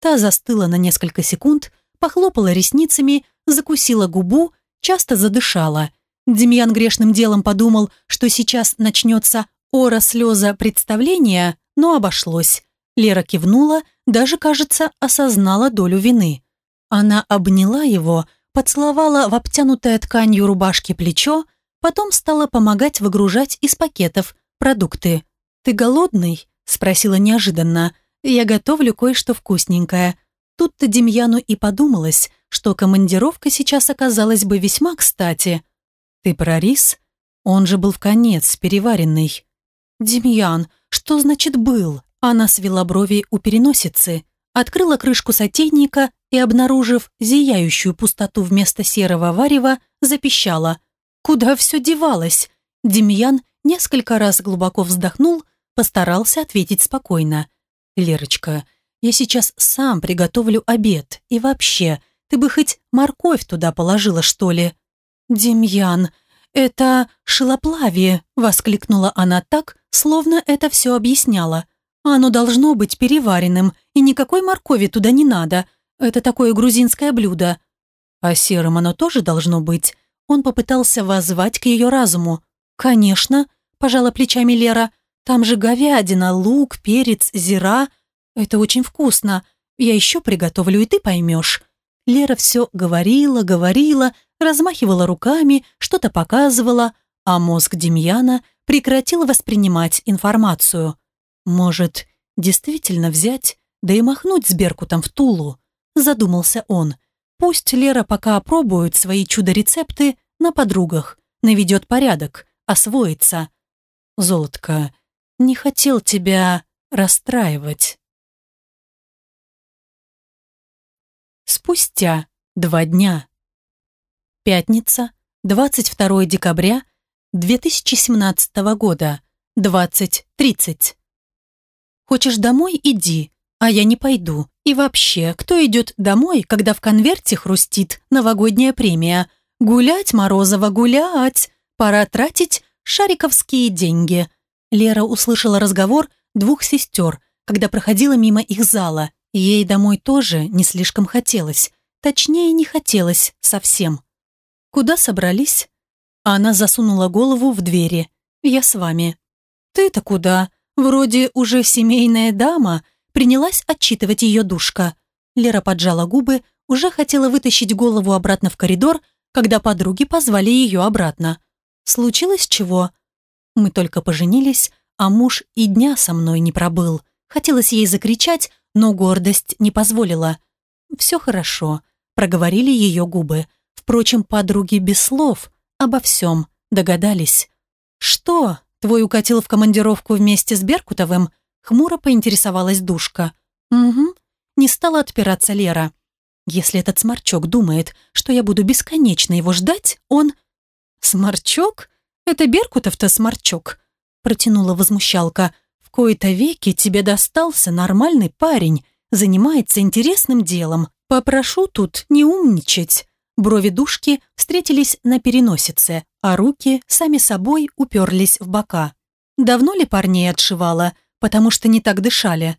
Та застыла на несколько секунд, похлопала ресницами, закусила губу, часто задышала. Демьян грешным делом подумал, что сейчас начнется ора слеза представления, но обошлось. Лера кивнула, даже, кажется, осознала долю вины. Она обняла его, поцеловала в обтянутое тканью рубашки плечо, потом стала помогать выгружать из пакетов продукты. «Ты голодный?» – спросила неожиданно. «Я готовлю кое-что вкусненькое». Тут-то Демьяну и подумалось, что командировка сейчас оказалась бы весьма кстати. «Ты про рис? Он же был в конец, переваренный». «Демьян, что значит «был»?» Она свела брови у переносицы, открыла крышку сотейника и, обнаружив зияющую пустоту вместо серого варева, запищала. «Куда все девалось?» Демьян несколько раз глубоко вздохнул, постарался ответить спокойно. «Лерочка, я сейчас сам приготовлю обед. И вообще, ты бы хоть морковь туда положила, что ли?» «Демьян, это шилоплавие!» — воскликнула она так, словно это все объясняла. «Оно должно быть переваренным, и никакой моркови туда не надо. Это такое грузинское блюдо». «А серым оно тоже должно быть?» Он попытался воззвать к ее разуму. «Конечно», – пожала плечами Лера. «Там же говядина, лук, перец, зира. Это очень вкусно. Я еще приготовлю, и ты поймешь». Лера все говорила, говорила, размахивала руками, что-то показывала, а мозг Демьяна прекратил воспринимать информацию. «Может, действительно взять, да и махнуть с Беркутом в Тулу?» задумался он. «Пусть Лера пока опробует свои чудо-рецепты на подругах, наведет порядок, освоится. Золотко, не хотел тебя расстраивать». Спустя два дня. Пятница, 22 декабря 2017 года, 20.30. Хочешь домой – иди, а я не пойду. И вообще, кто идет домой, когда в конверте хрустит новогодняя премия? Гулять, Морозова, гулять! Пора тратить шариковские деньги. Лера услышала разговор двух сестер, когда проходила мимо их зала. Ей домой тоже не слишком хотелось. Точнее, не хотелось совсем. Куда собрались? Она засунула голову в двери. «Я с вами». «Ты-то куда? Вроде уже семейная дама», принялась отчитывать ее душка. Лера поджала губы, уже хотела вытащить голову обратно в коридор, когда подруги позвали ее обратно. «Случилось чего?» «Мы только поженились, а муж и дня со мной не пробыл. Хотелось ей закричать, но гордость не позволила. «Все хорошо», — проговорили ее губы. Впрочем, подруги без слов обо всем догадались. «Что, твой укатил в командировку вместе с Беркутовым?» Хмуро поинтересовалась душка. «Угу». Не стала отпираться Лера. «Если этот сморчок думает, что я буду бесконечно его ждать, он...» «Сморчок? Это Беркутов-то сморчок?» Протянула возмущалка. «В кои-то веки тебе достался нормальный парень, занимается интересным делом. Попрошу тут не умничать». Брови душки встретились на переносице, а руки сами собой уперлись в бока. «Давно ли парней отшивала?» потому что не так дышали.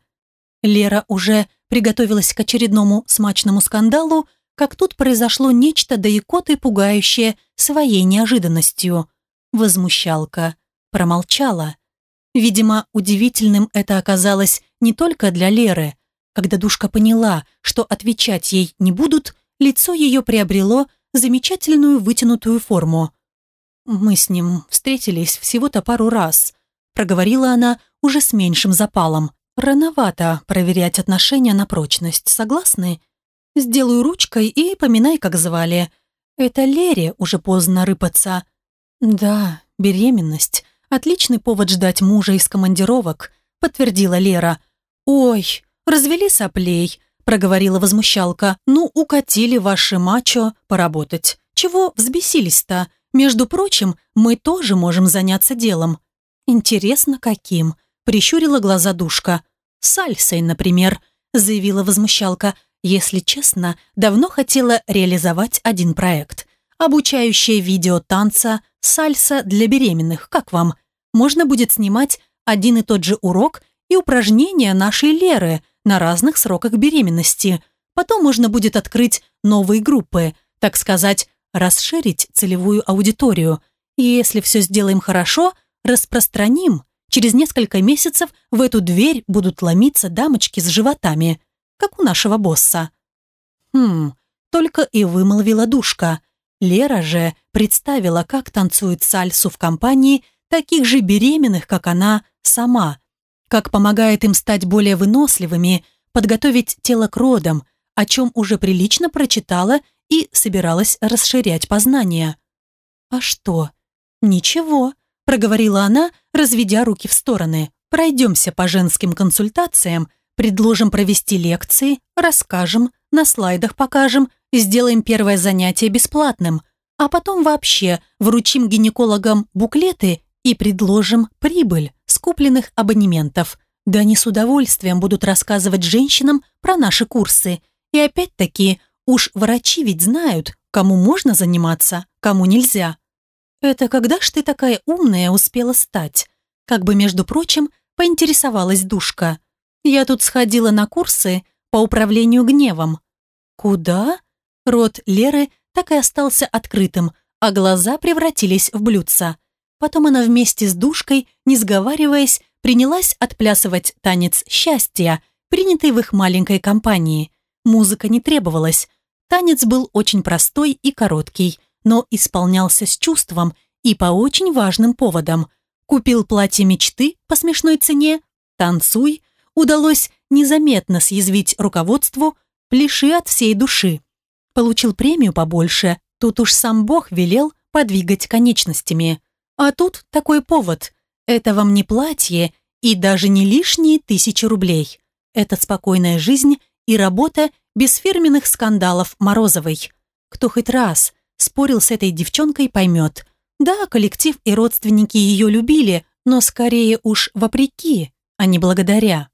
Лера уже приготовилась к очередному смачному скандалу, как тут произошло нечто да икоты пугающее своей неожиданностью. Возмущалка промолчала. Видимо, удивительным это оказалось не только для Леры. Когда душка поняла, что отвечать ей не будут, Лицо ее приобрело замечательную вытянутую форму. «Мы с ним встретились всего-то пару раз», проговорила она уже с меньшим запалом. «Рановато проверять отношения на прочность, согласны? Сделаю ручкой и поминай, как звали. Это Лере уже поздно рыпаться». «Да, беременность. Отличный повод ждать мужа из командировок», подтвердила Лера. «Ой, развели соплей», проговорила возмущалка. «Ну, укатили ваши мачо поработать. Чего взбесились-то? Между прочим, мы тоже можем заняться делом». «Интересно, каким?» прищурила глаза душка. «Сальсой, например», заявила возмущалка. «Если честно, давно хотела реализовать один проект. Обучающее видео танца «Сальса для беременных». Как вам? Можно будет снимать один и тот же урок и упражнения нашей Леры на разных сроках беременности. Потом можно будет открыть новые группы, так сказать, расширить целевую аудиторию. И если все сделаем хорошо, распространим. Через несколько месяцев в эту дверь будут ломиться дамочки с животами, как у нашего босса. Хм, только и вымолвила душка. Лера же представила, как танцует сальсу в компании таких же беременных, как она сама, как помогает им стать более выносливыми, подготовить тело к родам, о чем уже прилично прочитала и собиралась расширять познания. «А что?» «Ничего», – проговорила она, разведя руки в стороны. «Пройдемся по женским консультациям, предложим провести лекции, расскажем, на слайдах покажем, сделаем первое занятие бесплатным, а потом вообще вручим гинекологам буклеты и предложим прибыль с купленных абонементов. Да они с удовольствием будут рассказывать женщинам про наши курсы. И опять-таки, уж врачи ведь знают, кому можно заниматься, кому нельзя. Это когда ж ты такая умная успела стать? Как бы, между прочим, поинтересовалась душка. Я тут сходила на курсы по управлению гневом. Куда? Рот Леры так и остался открытым, а глаза превратились в блюдца. Потом она вместе с душкой, не сговариваясь, принялась отплясывать танец счастья, принятый в их маленькой компании. Музыка не требовалась. Танец был очень простой и короткий, но исполнялся с чувством и по очень важным поводам. Купил платье мечты по смешной цене, танцуй, удалось незаметно съязвить руководству, пляши от всей души. Получил премию побольше, тут уж сам Бог велел подвигать конечностями. А тут такой повод. Это вам не платье и даже не лишние тысячи рублей. Это спокойная жизнь и работа без фирменных скандалов Морозовой. Кто хоть раз спорил с этой девчонкой, поймет. Да, коллектив и родственники ее любили, но скорее уж вопреки, а не благодаря.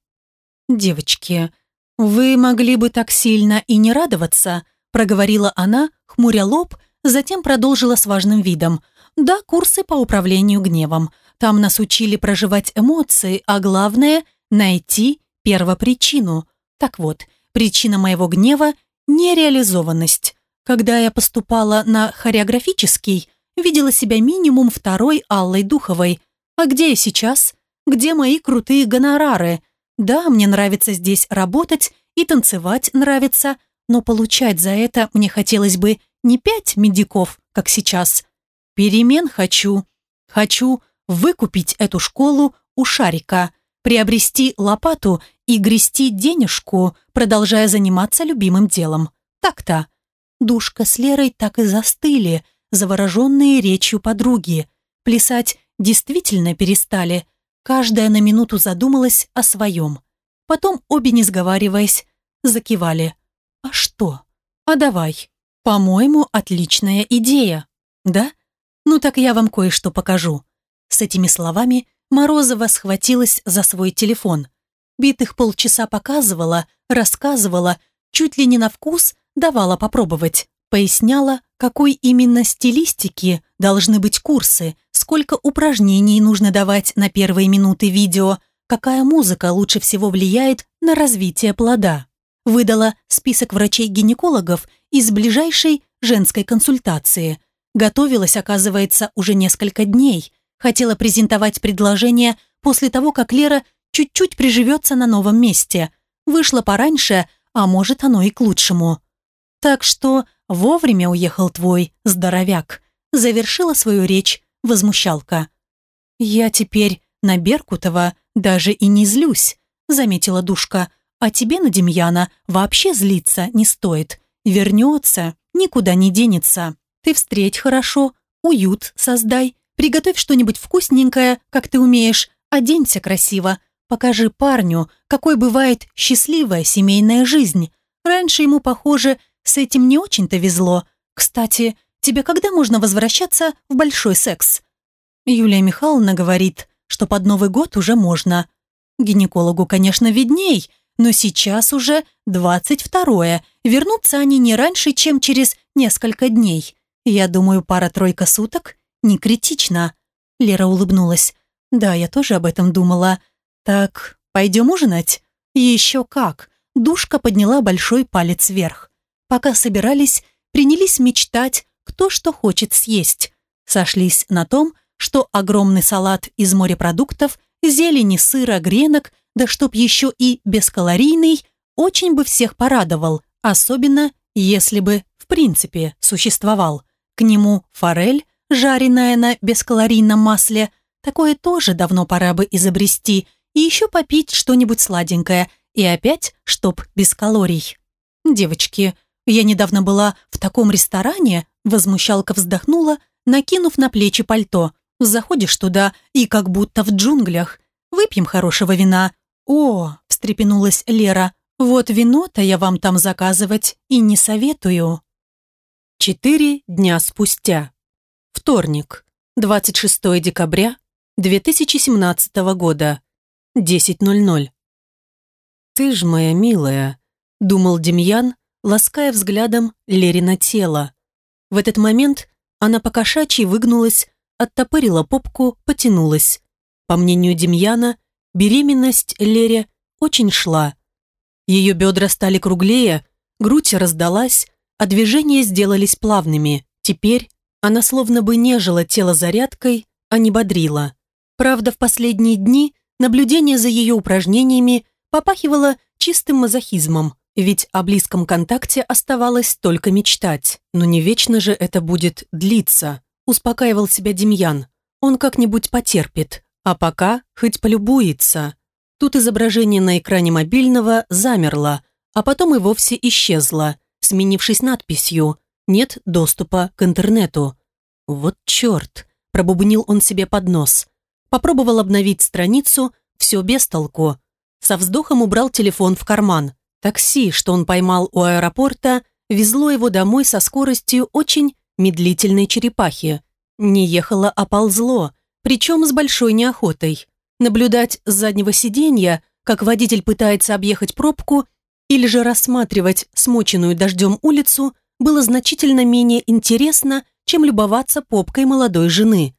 «Девочки, вы могли бы так сильно и не радоваться», проговорила она, хмуря лоб, затем продолжила с важным видом – да, курсы по управлению гневом. Там нас учили проживать эмоции, а главное – найти первопричину. Так вот, причина моего гнева – нереализованность. Когда я поступала на хореографический, видела себя минимум второй Аллой Духовой. А где я сейчас? Где мои крутые гонорары? Да, мне нравится здесь работать и танцевать нравится, но получать за это мне хотелось бы не пять медиков, как сейчас, Перемен хочу. Хочу выкупить эту школу у Шарика, приобрести лопату и грести денежку, продолжая заниматься любимым делом. Так-то. Душка с Лерой так и застыли, завороженные речью подруги. Плясать действительно перестали. Каждая на минуту задумалась о своем. Потом обе, не сговариваясь, закивали. «А что? А давай. По-моему, отличная идея. Да?» «Ну так я вам кое-что покажу». С этими словами Морозова схватилась за свой телефон. Битых полчаса показывала, рассказывала, чуть ли не на вкус давала попробовать. Поясняла, какой именно стилистики должны быть курсы, сколько упражнений нужно давать на первые минуты видео, какая музыка лучше всего влияет на развитие плода. Выдала список врачей-гинекологов из ближайшей женской консультации – Готовилась, оказывается, уже несколько дней. Хотела презентовать предложение после того, как Лера чуть-чуть приживется на новом месте. Вышла пораньше, а может, оно и к лучшему. Так что вовремя уехал твой здоровяк. Завершила свою речь возмущалка. Я теперь на Беркутова даже и не злюсь, заметила душка. А тебе на Демьяна вообще злиться не стоит. Вернется, никуда не денется. Ты встреть хорошо, уют создай, приготовь что-нибудь вкусненькое, как ты умеешь, оденься красиво, покажи парню, какой бывает счастливая семейная жизнь. Раньше ему, похоже, с этим не очень-то везло. Кстати, тебе когда можно возвращаться в большой секс? Юлия Михайловна говорит, что под Новый год уже можно. Гинекологу, конечно, видней, но сейчас уже 22-е. Вернутся они не раньше, чем через несколько дней. Я думаю, пара-тройка суток не критично. Лера улыбнулась. Да, я тоже об этом думала. Так, пойдем ужинать? Еще как. Душка подняла большой палец вверх. Пока собирались, принялись мечтать, кто что хочет съесть. Сошлись на том, что огромный салат из морепродуктов, зелени, сыра, гренок – да чтоб еще и бескалорийный, очень бы всех порадовал, особенно если бы в принципе существовал. К нему форель, жареная на бескалорийном масле, такое тоже давно пора бы изобрести, и еще попить что-нибудь сладенькое, и опять, чтоб без калорий. «Девочки, я недавно была в таком ресторане», возмущалка вздохнула, накинув на плечи пальто. «Заходишь туда, и как будто в джунглях. Выпьем хорошего вина, «О!» – встрепенулась Лера. «Вот вино-то я вам там заказывать и не советую». Четыре дня спустя. Вторник, 26 декабря 2017 года, 10.00. «Ты ж моя милая», – думал Демьян, лаская взглядом Лерина тело. В этот момент она покошачьи выгнулась, оттопырила попку, потянулась. По мнению Демьяна, Беременность Лере очень шла. Ее бедра стали круглее, грудь раздалась, а движения сделались плавными. Теперь она словно бы нежила тело зарядкой, а не бодрила. Правда, в последние дни наблюдение за ее упражнениями попахивало чистым мазохизмом, ведь о близком контакте оставалось только мечтать. Но не вечно же это будет длиться, успокаивал себя Демьян. Он как-нибудь потерпит, а пока хоть полюбуется. Тут изображение на экране мобильного замерло, а потом и вовсе исчезло, сменившись надписью «Нет доступа к интернету». «Вот черт!» – пробубнил он себе под нос. Попробовал обновить страницу, все без толку. Со вздохом убрал телефон в карман. Такси, что он поймал у аэропорта, везло его домой со скоростью очень медлительной черепахи. Не ехало, а ползло, причем с большой неохотой. Наблюдать с заднего сиденья, как водитель пытается объехать пробку, или же рассматривать смоченную дождем улицу, было значительно менее интересно, чем любоваться попкой молодой жены.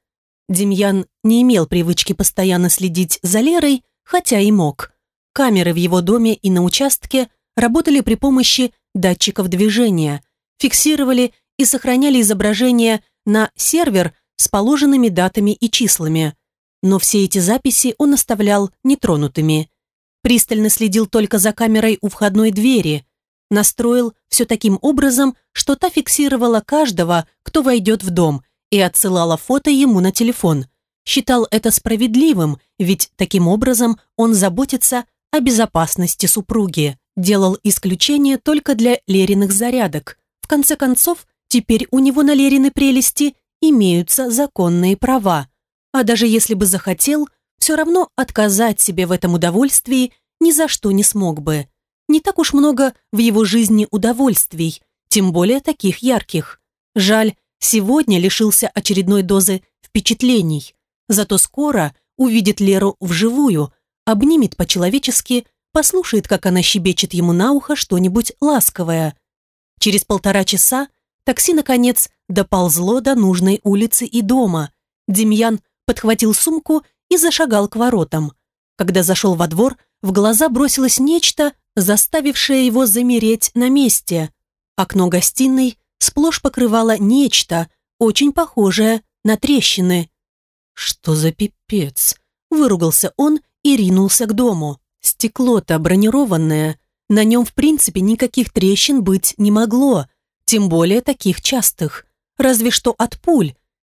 Демьян не имел привычки постоянно следить за Лерой, хотя и мог. Камеры в его доме и на участке работали при помощи датчиков движения, фиксировали и сохраняли изображение на сервер с положенными датами и числами. Но все эти записи он оставлял нетронутыми. Пристально следил только за камерой у входной двери. Настроил все таким образом, что та фиксировала каждого, кто войдет в дом, и отсылала фото ему на телефон. Считал это справедливым, ведь таким образом он заботится о безопасности супруги. Делал исключение только для Лериных зарядок. В конце концов, теперь у него на Лерины прелести имеются законные права. А даже если бы захотел, все равно отказать себе в этом удовольствии ни за что не смог бы. Не так уж много в его жизни удовольствий, тем более таких ярких. Жаль, сегодня лишился очередной дозы впечатлений. Зато скоро увидит Леру вживую, обнимет по-человечески, послушает, как она щебечет ему на ухо что-нибудь ласковое. Через полтора часа такси, наконец, доползло до нужной улицы и дома. Демьян подхватил сумку и зашагал к воротам. Когда зашел во двор, в глаза бросилось нечто, заставившее его замереть на месте. Окно гостиной сплошь покрывало нечто, очень похожее на трещины. «Что за пипец?» – выругался он и ринулся к дому. Стекло-то бронированное. На нем в принципе никаких трещин быть не могло, тем более таких частых. Разве что от пуль.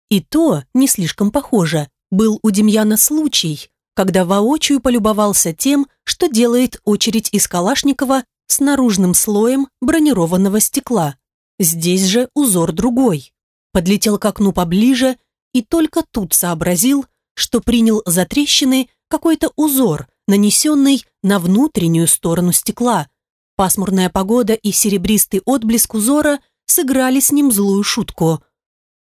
И то не слишком похоже. Был у Демьяна случай, когда воочию полюбовался тем, что делает очередь из Калашникова с наружным слоем бронированного стекла. Здесь же узор другой. Подлетел к окну поближе и только тут сообразил, что принял за трещины какой-то узор, нанесенный на внутреннюю сторону стекла. Пасмурная погода и серебристый отблеск узора сыграли с ним злую шутку.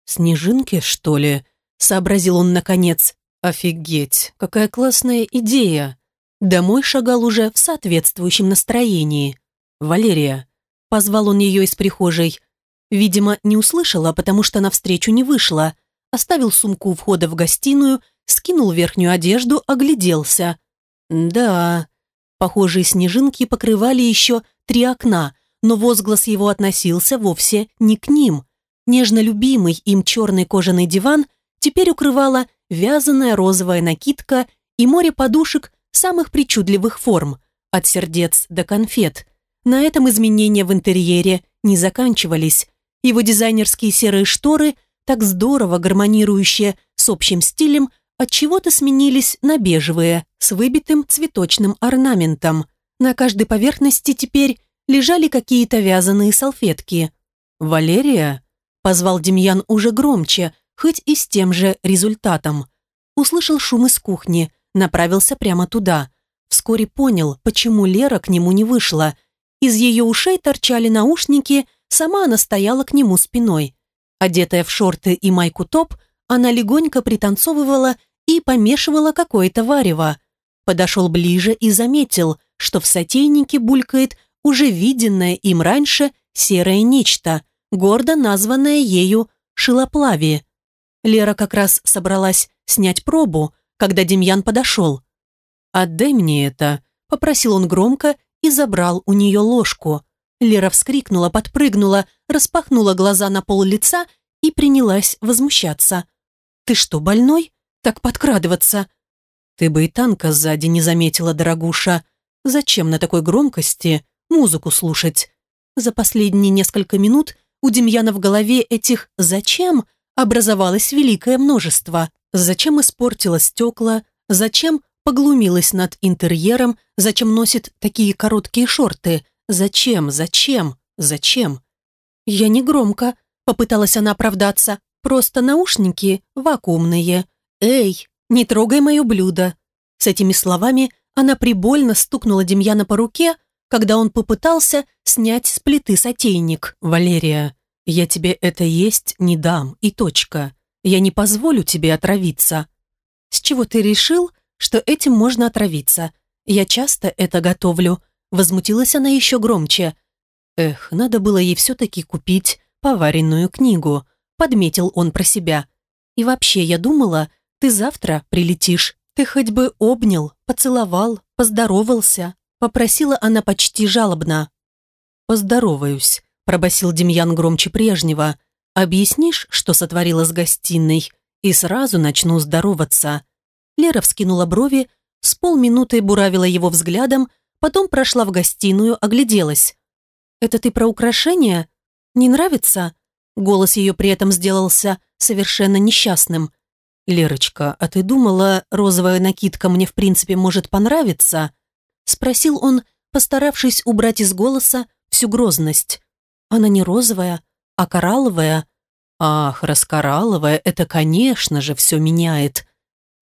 «Снежинки, что ли?» – сообразил он наконец. «Офигеть, какая классная идея!» Домой шагал уже в соответствующем настроении. «Валерия», – позвал он ее из прихожей. Видимо, не услышала, потому что навстречу не вышла. Оставил сумку у входа в гостиную, скинул верхнюю одежду, огляделся. Да, похожие снежинки покрывали еще три окна, но возглас его относился вовсе не к ним. Нежно любимый им черный кожаный диван теперь укрывала вязаная розовая накидка и море подушек самых причудливых форм, от сердец до конфет. На этом изменения в интерьере не заканчивались. Его дизайнерские серые шторы, так здорово гармонирующие с общим стилем, от чего то сменились на бежевые, с выбитым цветочным орнаментом. На каждой поверхности теперь лежали какие-то вязаные салфетки. «Валерия?» – позвал Демьян уже громче, хоть и с тем же результатом. Услышал шум из кухни, направился прямо туда. Вскоре понял, почему Лера к нему не вышла. Из ее ушей торчали наушники, сама она стояла к нему спиной. Одетая в шорты и майку топ, она легонько пританцовывала и помешивала какое-то варево. Подошел ближе и заметил, что в сотейнике булькает уже виденное им раньше серое нечто, гордо названное ею шилоплави. Лера как раз собралась снять пробу, когда Демьян подошел. «Отдай мне это», — попросил он громко и забрал у нее ложку. Лера вскрикнула, подпрыгнула, распахнула глаза на пол лица и принялась возмущаться. «Ты что, больной? Так подкрадываться?» «Ты бы и танка сзади не заметила, дорогуша. Зачем на такой громкости музыку слушать?» За последние несколько минут у Демьяна в голове этих «зачем» образовалось великое множество. Зачем испортила стекла, зачем поглумилась над интерьером, зачем носит такие короткие шорты, зачем, зачем, зачем? Я не громко, попыталась она оправдаться, Просто наушники вакуумные. Эй, не трогай мое блюдо. С этими словами она прибольно стукнула Демьяна по руке, когда он попытался снять с плиты сотейник. «Валерия, я тебе это есть не дам, и точка. Я не позволю тебе отравиться». «С чего ты решил, что этим можно отравиться? Я часто это готовлю». Возмутилась она еще громче. Эх, надо было ей все-таки купить поваренную книгу подметил он про себя. «И вообще, я думала, ты завтра прилетишь. Ты хоть бы обнял, поцеловал, поздоровался», попросила она почти жалобно. «Поздороваюсь», пробасил Демьян громче прежнего. «Объяснишь, что сотворила с гостиной, и сразу начну здороваться». Лера вскинула брови, с полминуты буравила его взглядом, потом прошла в гостиную, огляделась. «Это ты про украшения? Не нравится?» Голос ее при этом сделался совершенно несчастным. «Лерочка, а ты думала, розовая накидка мне в принципе может понравиться?» Спросил он, постаравшись убрать из голоса всю грозность. «Она не розовая, а коралловая». «Ах, раскоралловая, это, конечно же, все меняет».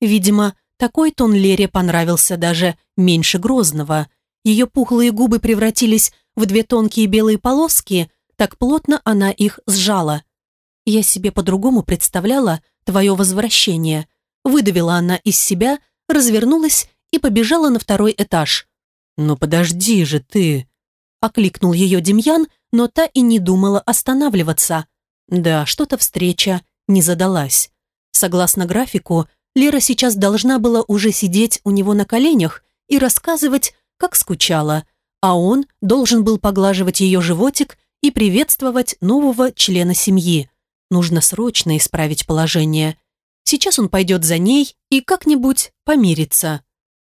Видимо, такой тон Лере понравился даже меньше грозного. Ее пухлые губы превратились в две тонкие белые полоски, так плотно она их сжала. Я себе по-другому представляла твое возвращение. Выдавила она из себя, развернулась и побежала на второй этаж. «Ну подожди же ты!» Окликнул ее Демьян, но та и не думала останавливаться. Да, что-то встреча не задалась. Согласно графику, Лера сейчас должна была уже сидеть у него на коленях и рассказывать, как скучала, а он должен был поглаживать ее животик и приветствовать нового члена семьи. Нужно срочно исправить положение. Сейчас он пойдет за ней и как-нибудь помирится.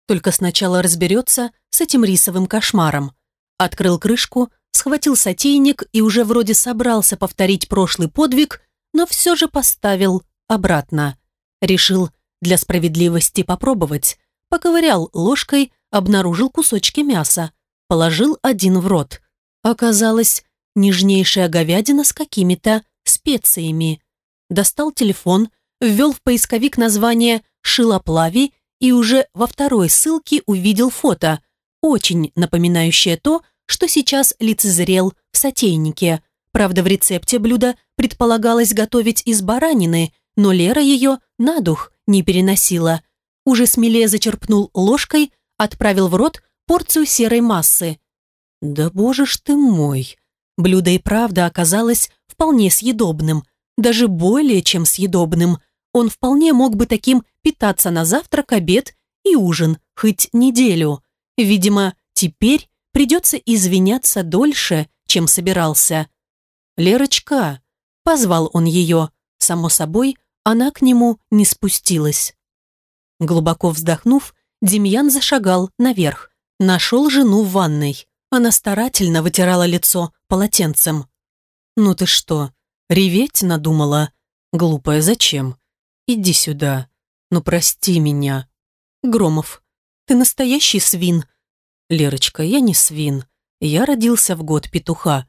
Только сначала разберется с этим рисовым кошмаром. Открыл крышку, схватил сотейник и уже вроде собрался повторить прошлый подвиг, но все же поставил обратно. Решил для справедливости попробовать. Поковырял ложкой, обнаружил кусочки мяса. Положил один в рот. Оказалось, нежнейшая говядина с какими-то специями. Достал телефон, ввел в поисковик название «Шилоплави» и уже во второй ссылке увидел фото, очень напоминающее то, что сейчас лицезрел в сотейнике. Правда, в рецепте блюда предполагалось готовить из баранины, но Лера ее на дух не переносила. Уже смелее зачерпнул ложкой, отправил в рот порцию серой массы. «Да боже ж ты мой!» Блюдо и правда оказалось вполне съедобным, даже более чем съедобным. Он вполне мог бы таким питаться на завтрак, обед и ужин, хоть неделю. Видимо, теперь придется извиняться дольше, чем собирался. «Лерочка!» – позвал он ее. Само собой, она к нему не спустилась. Глубоко вздохнув, Демьян зашагал наверх. Нашел жену в ванной. Она старательно вытирала лицо полотенцем. «Ну ты что, реветь надумала? Глупая, зачем? Иди сюда. Ну прости меня». «Громов, ты настоящий свин», «Лерочка, я не свин. Я родился в год петуха».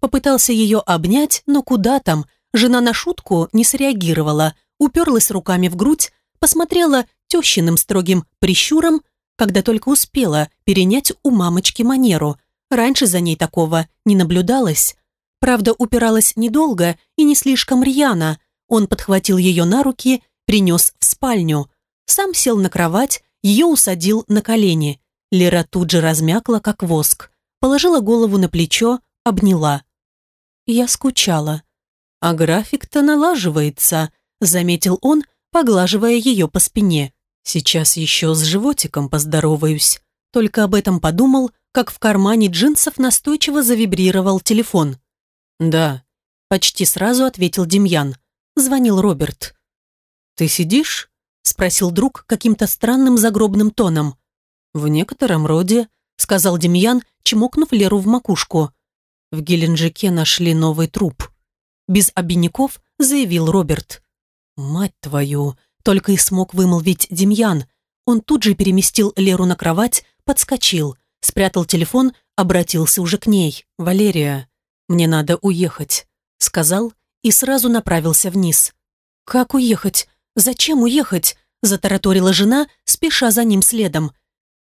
Попытался ее обнять, но куда там? Жена на шутку не среагировала, уперлась руками в грудь, посмотрела тещиным строгим прищуром, когда только успела перенять у мамочки манеру. Раньше за ней такого не наблюдалось. Правда, упиралась недолго и не слишком рьяно. Он подхватил ее на руки, принес в спальню. Сам сел на кровать, ее усадил на колени. Лера тут же размякла, как воск. Положила голову на плечо, обняла. Я скучала. А график-то налаживается, заметил он, поглаживая ее по спине. Сейчас еще с животиком поздороваюсь. Только об этом подумал, как в кармане джинсов настойчиво завибрировал телефон. «Да», — почти сразу ответил Демьян. Звонил Роберт. «Ты сидишь?» — спросил друг каким-то странным загробным тоном. «В некотором роде», — сказал Демьян, чмокнув Леру в макушку. «В Геленджике нашли новый труп». Без обиняков заявил Роберт. «Мать твою!» — только и смог вымолвить Демьян. Он тут же переместил Леру на кровать, подскочил, спрятал телефон, обратился уже к ней. «Валерия, мне надо уехать», — сказал и сразу направился вниз. «Как уехать? Зачем уехать?» — затараторила жена, спеша за ним следом.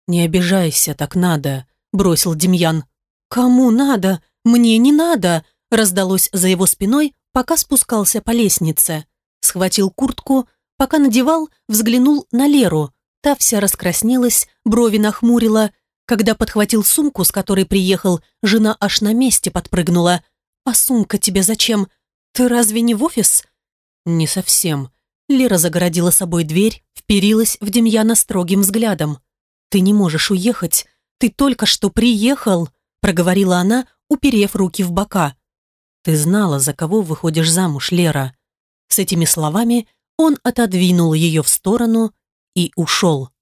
«Не обижайся, так надо», — бросил Демьян. «Кому надо? Мне не надо», — раздалось за его спиной, пока спускался по лестнице. Схватил куртку, пока надевал, взглянул на Леру. Та вся раскраснелась, брови нахмурила. Когда подхватил сумку, с которой приехал, жена аж на месте подпрыгнула. «А сумка тебе зачем? Ты разве не в офис?» «Не совсем». Лера загородила собой дверь, вперилась в Демьяна строгим взглядом. «Ты не можешь уехать. Ты только что приехал», проговорила она, уперев руки в бока. «Ты знала, за кого выходишь замуж, Лера». С этими словами он отодвинул ее в сторону и ушел.